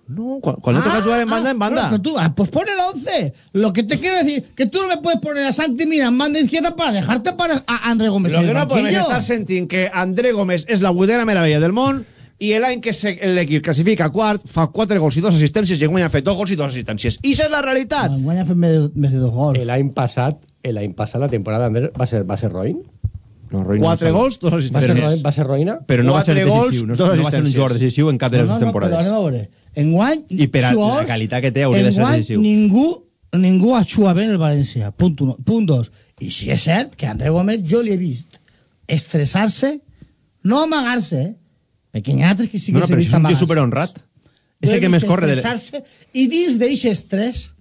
no, quan no toca jugar en banda, en banda Bueno, pero tú, ah, pues pon el 11. Lo que te quiero decir, que tú no me puedes poner a Santi Mina en banda izquierda para dejarte para a André Gómez. Lo que no podem és banquillo. estar sentint que André Gómez és la vuitena meravella del món i l'any que se- l'equip classifica quart fa 4 gols i 2 assistències i enguany ha fet 2 gols i 2 assistències. I això és la realitat. Enguany ha fet més, més de dos gols. L'any passat, l'any passat, la temporada Andrés, va ser, va ser Roïn? No, Roy no 4 sabe. gols, 2 Va ser, assistències. Roïn, va ser Roïna? Però no va ser Quatre gols, decisiu, no, no va ser un assistències. jugador decisiu en cap de les no, no, però temporades. anem a veure. Enguany, I per a la qualitat que té hauria de ser decisiu. Ningú, ningú ha jugat bé en el València. Punt, uno. Punt dos. I si és cert que André Gómez jo li he vist estressar-se, no amagar-se, eh? Altres que sí que No, no, s'he però és un tio amagar-se. superhonrat. Jo És el que més corre de... I dins d'aquest estrès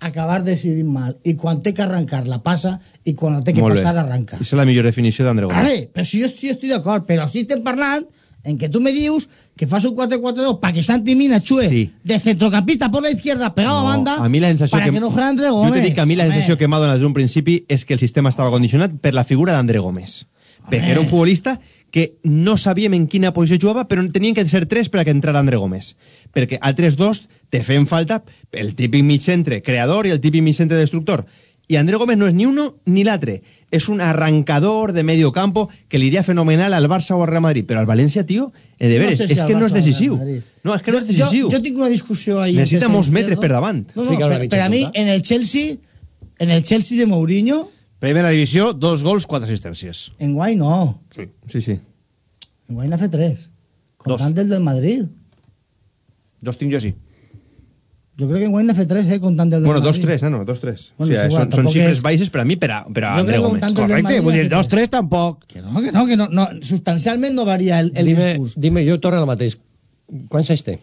acabar decidint mal. I quan té que arrencar la passa i quan la té que Molt bé. passar arranca. Aquesta és la millor definició d'André Gómez. Vale, però si jo estic, estic d'acord, però si estem parlant en que tu me dius que fas un 4-4-2 para que Santi Mina chue Sí. de centrocampista por la izquierda pegado No, a banda a mi la sensació para que, no juegue André Jo Gómez. te dic que a mi la Home. sensació que m'ha donat des d'un principi és que el sistema estava condicionat per la figura d'André Gómez. Perquè era un futbolista que no sabíem en quina posició jugava, però tenien que ser tres per a que entrara André Gómez. Perquè altres dos te feien falta el típic mig centre creador i el típic mig centre destructor. Y André Gómez no es ni uno ni l'altre. Es un arrancador de medio campo que le iría fenomenal al Barça o al Real Madrid. Pero al Valencia, tío, eh, de veres, sé si es al que no és decisiu. No, és que no és decisiu. Jo, jo tinc una discussió ahí. Necessita molts metres per davant. No, no, per, per a mi, en el Chelsea, en el Chelsea de Mourinho, Primera divisió, dos gols, quatre assistències. en Guay no. Sí. Sí, sí. En Guay n'ha fet tres. Dos. Contant el del Madrid. Dos tinc jo sí. Jo crec que en Guay n'ha fet tres, eh, contant el del Bueno, Madrid. dos, tres, no, no, dos, tres. Bueno, o sea, és igual, són, són tampoc xifres és- baixes per a mi, per a, per a Jo André crec que Gómez. Correcte, Madrid vull dir, dos, tres. tres tampoc. Que no, que no, que no, no substancialment no varia el, el dime, discurs. dime, jo torno al mateix. Quants anys té?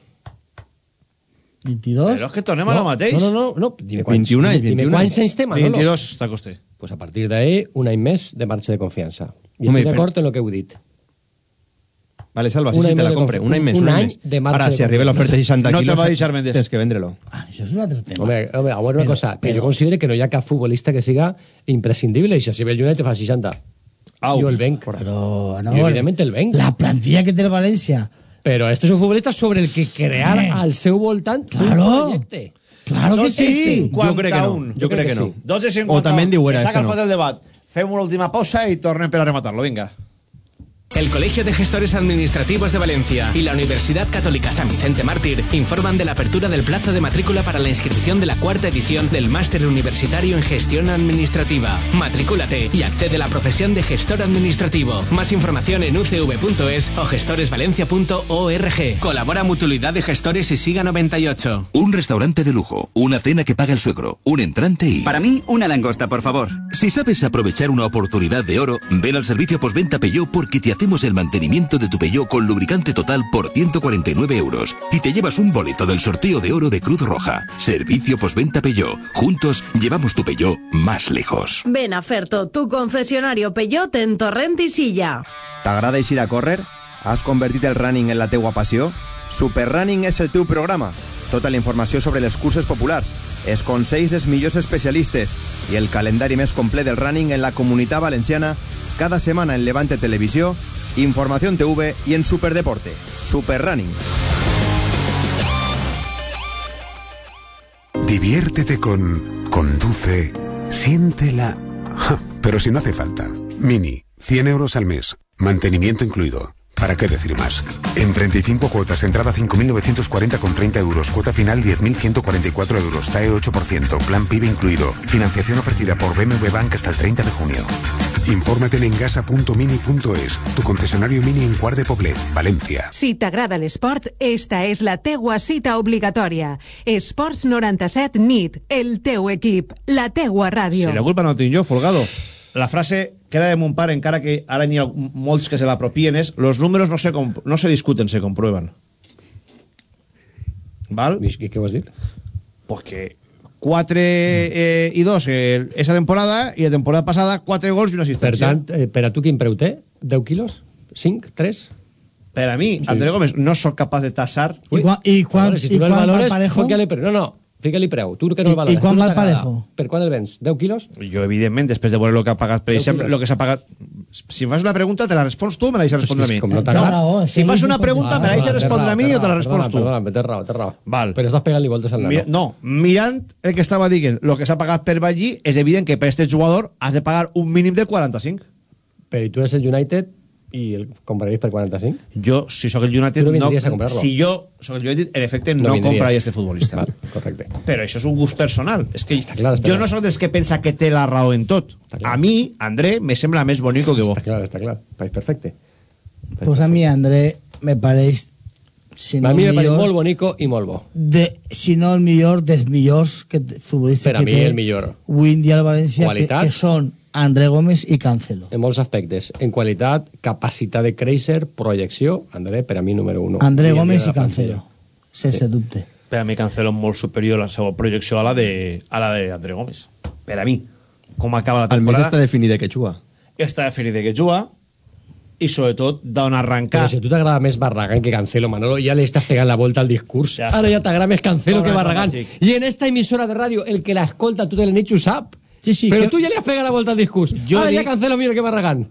22. Però és que tornem a lo mateix. No, no, no, no. Dime quants, 21 anys, dime 21 quants anys té, Manolo. 22 t'acoste. Pues a partir d'ahí, un any més de marxa de confiança. I Home, estic però- d'acord en el que heu dit. Vale, Salva, sí, Un sí, te la compre. Un any més, un un any més. Ara, de si arriba l'oferta de 60 No te quilos... va deixar Mendes. Tens que vendre-lo. Ah, això és un altre tema. Home, home, a veure una Però- cosa, però- jo considero que no hi ha cap futbolista que siga imprescindible, i si ve el United fa 60. Au. Jo el venc. Però, no, Jo, evidentment, el venc. La plantilla que té el València. Però este és un futbolista sobre el que crear Eh. al seu voltant Claro. un projecte. Claro que sí. Jo crec que no. Jo crec que no. 12 i O també en diu era, S'ha és que no. agafat el debat. Fem una última pausa i tornem per a rematar-lo. Vinga. El Colegio de Gestores Administrativos de Valencia y la Universidad Católica San Vicente Mártir informan de la apertura del plazo de matrícula para la inscripción de la cuarta edición del Máster Universitario en Gestión Administrativa. Matricúlate y accede a la profesión de gestor administrativo. Más información en ucv.es o gestoresvalencia.org. Colabora Mutualidad de Gestores y Siga 98. Un restaurante de lujo, una cena que paga el suegro, un entrante y... Para mí, una langosta, por favor. Si sabes aprovechar una oportunidad de oro, ven al servicio postventa Peugeot porque te hacemos el mantenimiento de tu Peugeot con lubricante total por 149 euros y te llevas un boleto del sorteo de oro de Cruz Roja. Servicio postventa Peugeot. Juntos llevamos tu Peugeot más lejos. Ven a Ferto, tu concesionario Peugeot en Torrent i Silla. T'agrada eixir a córrer? Has convertit el running en la teua passió? Superrunning és el teu programa. Tota la informació sobre les curses populars, els consells dels millors especialistes i el calendari més complet del running en la comunitat valenciana cada setmana en Levante Televisió, Informació en TV i en Superdeporte. Superrunning. Diviértete con Conduce, siéntela. Ja, pero si no hace falta. Mini, 100 euros al mes. Mantenimiento incluido. ¿Para qué decir más? En 35 cuotas, entrada 5.940 con 30 euros, cuota final 10.144 euros, TAE 8%, plan PIB incluido, financiación ofrecida por BMW Bank hasta el 30 de junio. Infórmate en engasa.mini.es, tu concesionario Mini en Cuart de Poblet, Valencia. Si t'agrada l'esport, esta és la teua cita obligatòria. Esports 97 NIT, el teu equip, la teua ràdio. Si la culpa no la tinc jo, Folgado. La frase que era de mon pare, encara que ara n'hi ha molts que se l'apropien, és los números no se, no se discuten, se comprueben. ¿Val? I què vols dir? Pues que 4 eh, i 2 eh, esa temporada i la temporada passada 4 gols i una Per assistència. tant, eh, per a tu quin preu té? 10 quilos? 5? 3? Per a mi, André Gómez, no sóc capaç de tassar... I quan, i quan, Vale, si i tu no el valores, parejo? fica-li preu. No, no, fica-li preu. Tu que no el valores. i quan tu no va el t'agrada. parejo? Per quan el vens? 10 quilos? Jo, evidentment, després de veure el que ha pagat, per 10 exemple, el que s'ha pagat... Si em fas una pregunta, te la respons tu o me la deixes respondre a mi? com no t'agrada. Si fas una un pregunta, me la deixes respondre a mi o te la respons tu? Perdona, té raó, té raó. Val. Però estàs pegant-li voltes al nano. No, mirant el que estava dient, el que s'ha pagat per Ballí, és evident que per este jugador has de pagar un mínim de 45. Però i tu eres el United i el compraries per 45? Jo, si sóc el United, no no, si jo sóc el United, en efecte, No no, compraria este futbolista. Val, correcte. Però això és un gust personal. És que clar, està jo clar. no sóc dels que pensa que té la raó en tot. A mi, André, me sembla més bonico que bo. Està clar, està clar. País perfecte. Pues a mi, André, me pareix... Si no a mi me pareix molt bonico i molt bo. de, si no el millor dels millors que, futbolistes Per a que mi, té el millor. avui en dia el València, que, Qualitat. que són André Gómez i Cancelo. En molts aspectes. En qualitat, capacitat de créixer, projecció, André, per a mi, número 1. André Gómez i Cancelo, sense dubte. Per a mi Cancelo és molt superior a la seva projecció a la de, a la de André Gómez. Per a mi. Com acaba la Almenys temporada... està definida que juga. està definit que juga i sobretot d'on arrencar Però si a tu t'agrada més Barragán que Cancelo, Manolo, ja li estàs pegant la volta al discurs. Ja Ara ja t'agrada més Cancelo Torna, que Barragán. I en esta emissora de ràdio, el que la escolta tu te l'he ho sap. Sí, sí, Però que- tu ja li has pegat la volta al discurs. Jo Ara ja dic- Cancelo millor que Barragán.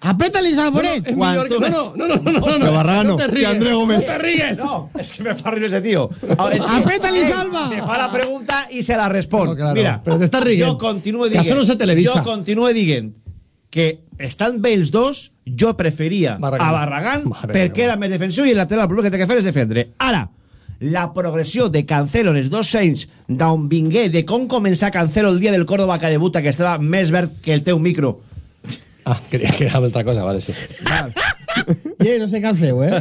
Apriétale. Es millor que... No, no, no, no, no, no, no. Que Barragán no, te que ríes, André Gómez. No te ríes. No, es que me fa riure ese tío. És que- Apriétale, Salva. Se fa la pregunta i se la respon. No, claro, Mira, però t'estàs rient. jo continuo Que dient... això no se televisa. Jo continuo dient que estan bé els dos, jo preferia Barragán. a Barragán Mare perquè era més defensiu i el lateral el que té que fer és defendre. Ara, la progressió de Cancelo en els dos anys d'on vingué, de com començar Cancelo el dia del Córdoba que debuta, que estava més verd que el teu micro, Ah, creia que era altra cosa, vale, sí. Eh, no sé què feu, eh?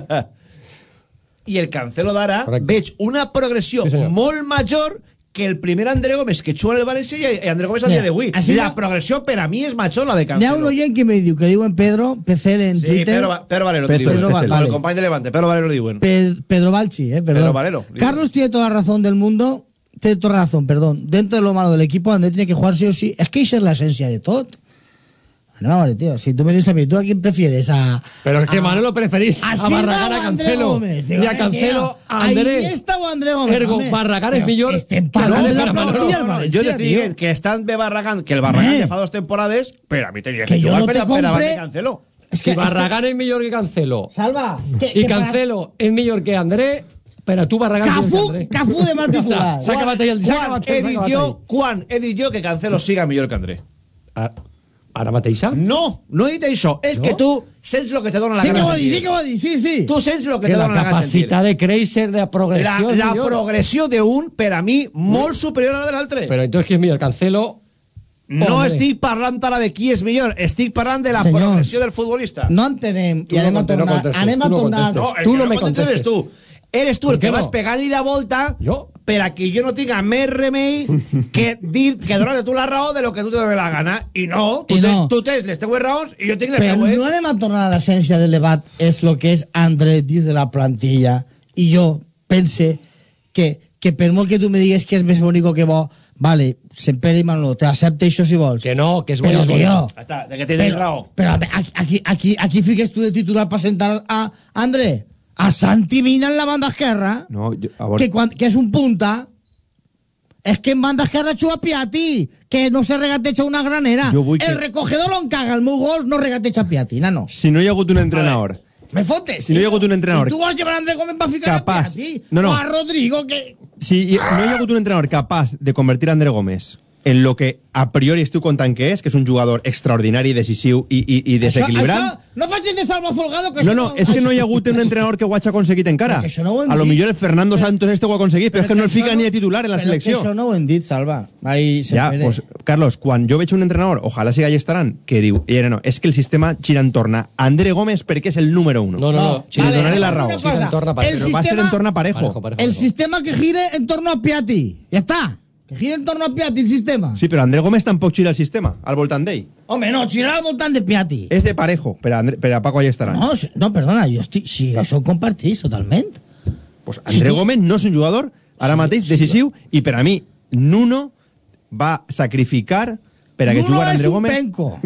i el Cancelo d'ara veig una progressió Sí, senyor. molt major que el primer André Gómez que juga en el València i i André Gómez al Mira, dia d'avui. així La no- progressió per a mi és major la de N'hi ha Cancelo. un oient que me diu, que diuen Pedro, PC en Sí, Twitter. Pedro, Pedro Valero, Pedro. Pedro Con Vale. el company de Levante, Pedro Valero diuen. Pe- Pedro Balchi, eh, perdón. Pedro Valero. Carlos tiene toda la razón del mundo. Tiene toda la razón, perdón. Dentro de lo malo del equipo, André tiene que jugar sí o sí. Es que esa es la esencia de todo. No, vale, tío. Si tú me dices a mí, ¿tú a quién prefieres? A, Pero es que a- Manolo preferís a a Silva Barragán o a André Cancelo. Gómez? Digo, Y a eh, Cancelo tío, a André. Iniesta o André Gómez? Ergo, Hombre, Barragán es pero millor Este que empalón André de la Gómez. plantilla No, del No, no, Valencia, jo t'estic tío. dient que estan bé Barragán, que el Barragán Eh. de fa dos temporades, però a mi tenia Que que jo jugar no per, te a- per davant compre- de Cancelo. Es Si que, es que- Barragán es millor que Cancelo Salva. que- y que para- Cancelo es millor que André, pero tú Barragán es millor que Cafú, André. Cafú de Ja matricular. està, s'ha acabat ahí el... S'ha Quan acabat, he s'ha dit acabat jo, quan he dit jo que Cancelo siga millor que André? Ara mateixa? No, no he dit això. És No? que tu sents el que te dona la Sí que gana dit, sentir. sí que ho dit, sí, sí. Tu sents el que, Que te la dona la gana de sentir. capacitat de créixer, de La, progressió és la millor. progressió d'un, per a mi, molt superior a la de l'altre. Però entonces, qui és millor? Cancelo No Hombre. estic parlant ara de qui és millor, estic parlant de la Senyors. progressió del futbolista. No entenem. I no anem a no tornar. contestes, Anem a no tornar. No, el Tu que no no me contestes tu. Eres tu el que què vas no? pegant-li la volta Jo? Per a que jo no tinga més remei que dir que donar tu la raó de lo que tu te doni la gana. I no, tu, I te, no. tu tens les teues raons i jo tinc les Però teues. no anem a tornar a l'essència del debat, és el que és André dins de la plantilla. I jo pense que, que per molt que tu me digues que és més bonic que bo, vale, sempre i Manolo, te accepte això si vols. Que no, que és Però, bo. tio, Ja està, de que tens raó. però aquí, aquí, aquí, aquí fiques tu de titular per sentar a André, a Santi Mina en la banda esquerra, No, a veure, que, és un punta, és que en banda esquerra juga Piatti, que no se regateja una granera. Vull que- El recogedor on caga el meu gos no regateja Piatti, nano. si no hagut un entrenador Me fotes. Si no ha hagut un entrenador I tu vols llevar a André Gómez per ficar capaç- a Piatti? No, no. O a Rodrigo, que... si no hagut un entrenador capaç de convertir a André Gómez en lo que a priori estiu contant que és, que és un jugador extraordinari, decisiu i, i, i desequilibrant. Això, això, no facis de Salva Folgado, que No, no, és que no hi ha hagut un entrenador que ho hagi aconseguit encara. Però no a lo millor el Fernando Santos este ho ha aconseguit, però, és que no el fica ni de titular en la però selecció. que això no ho hem dit, Salva. Ai, Ja, Sempere. pues, Carlos, quan jo veig un entrenador, ojalà siga Estaran, que diu, eh, no, és que el sistema gira en torn a André Gómez perquè és el número uno. No, no, no. I li donaré la a raó. cosa. a Parejo. El Però va a ser sistema- en torn a parejo. Parejo, parejo. El sistema que gire en torno a Piatti. Ja està. Que gire en torno a Piatti, el sistema. Sí, però André Gómez tampoc gira el sistema, al voltant d'ell. Home, no, girar al voltant de Piatti. És de parejo, per a, André, per a Paco Allestaran. No, sí, no, perdona, jo estic... Si això ho compartís totalment. Pues André Sí. Gómez no és un jugador ara mateix decisiu i per a mi Nuno va sacrificar per a que Nuno jugara és André un Gómez penco. [LAUGHS]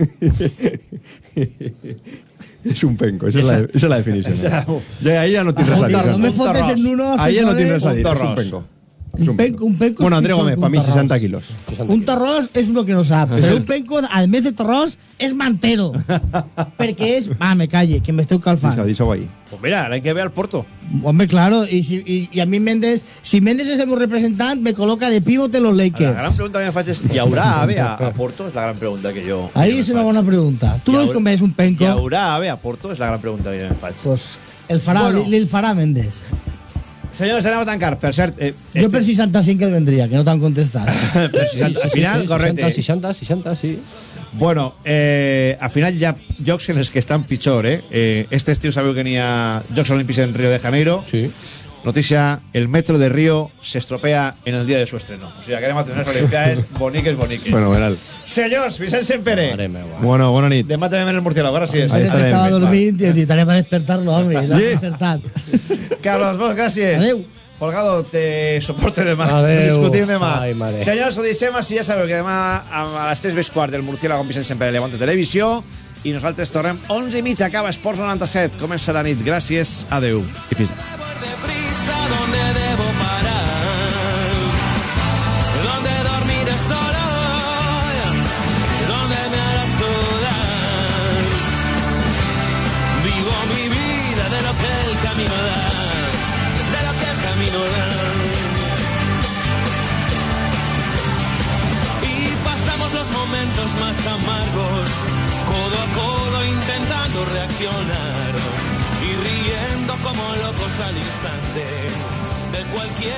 és un penco, esa, és la, esa és la definició Esa- no? ja, ahí ja no tens res a dir No me Un fotes en uno... ahí ja no tens res a Un dir, és un penco És Un penco, un penco bueno, és André Gómez, per un mi torrós. 60 quilos Un terrós és uno que no sap, però un [LAUGHS] penco, al més de terrós, és mantero. perquè és... Ah, me calle, que m'esteu calfant. Deixa, deixa-ho ahí Pues mira, l'any que ve al Porto. Hombre, claro, y, si, y, y a mí Méndez, si Méndez es el mi representante, me coloca de pivote en los La gran Lakers. pregunta que me faig és, hi haurà AVE a, a Porto? És la gran pregunta que jo... Ahí que es me una faig. buena pregunta. ¿Tú Hi no ves haurà- com és un penco? Hi haurà AVE a Porto? És la gran pregunta que jo me faig. Pues el farà, Bueno. bueno. el farà Méndez. Senyors, anem a tancar. Per cert, eh, Jo per 65 el vendria, que no t'han contestat. [LAUGHS] per 60, al final, correcte. 60, 60, 60, sí. Bueno, eh, al final hi ha jocs en els que estan pitjor, eh? eh este estiu sabeu que n'hi ha Jocs Olímpics en Río de Janeiro. Sí. Noticia, el metro de Río se estropea en el día de su estreno. O sea, que anem a tener unes Olimpiades [LAUGHS] boniques, boniques. fenomenal Senyors, Vicent Sempere. Mare meva. bueno, bona nit Demà també ven el murciélago, gràcies. Ahí Méndez estarem. estava dormint i he dit, anem a despertar-lo, L'ha Sí. despertat. [LAUGHS] Carlos Bosch, gràcies. Adeu. Folgado, te soporte demà. Adeu. Discutim demà. Ai, mare. Senyors, ho deixem així, ja sabeu que demà a les 3 més quart del Murciélago amb Vicent Sempere Levante Televisió i nosaltres tornem 11 i mitja, acaba Esports 97. Comença la nit. Gràcies, adeu i fins demà. Largos, codo a codo intentando reaccionar y riendo como locos al instante de cualquier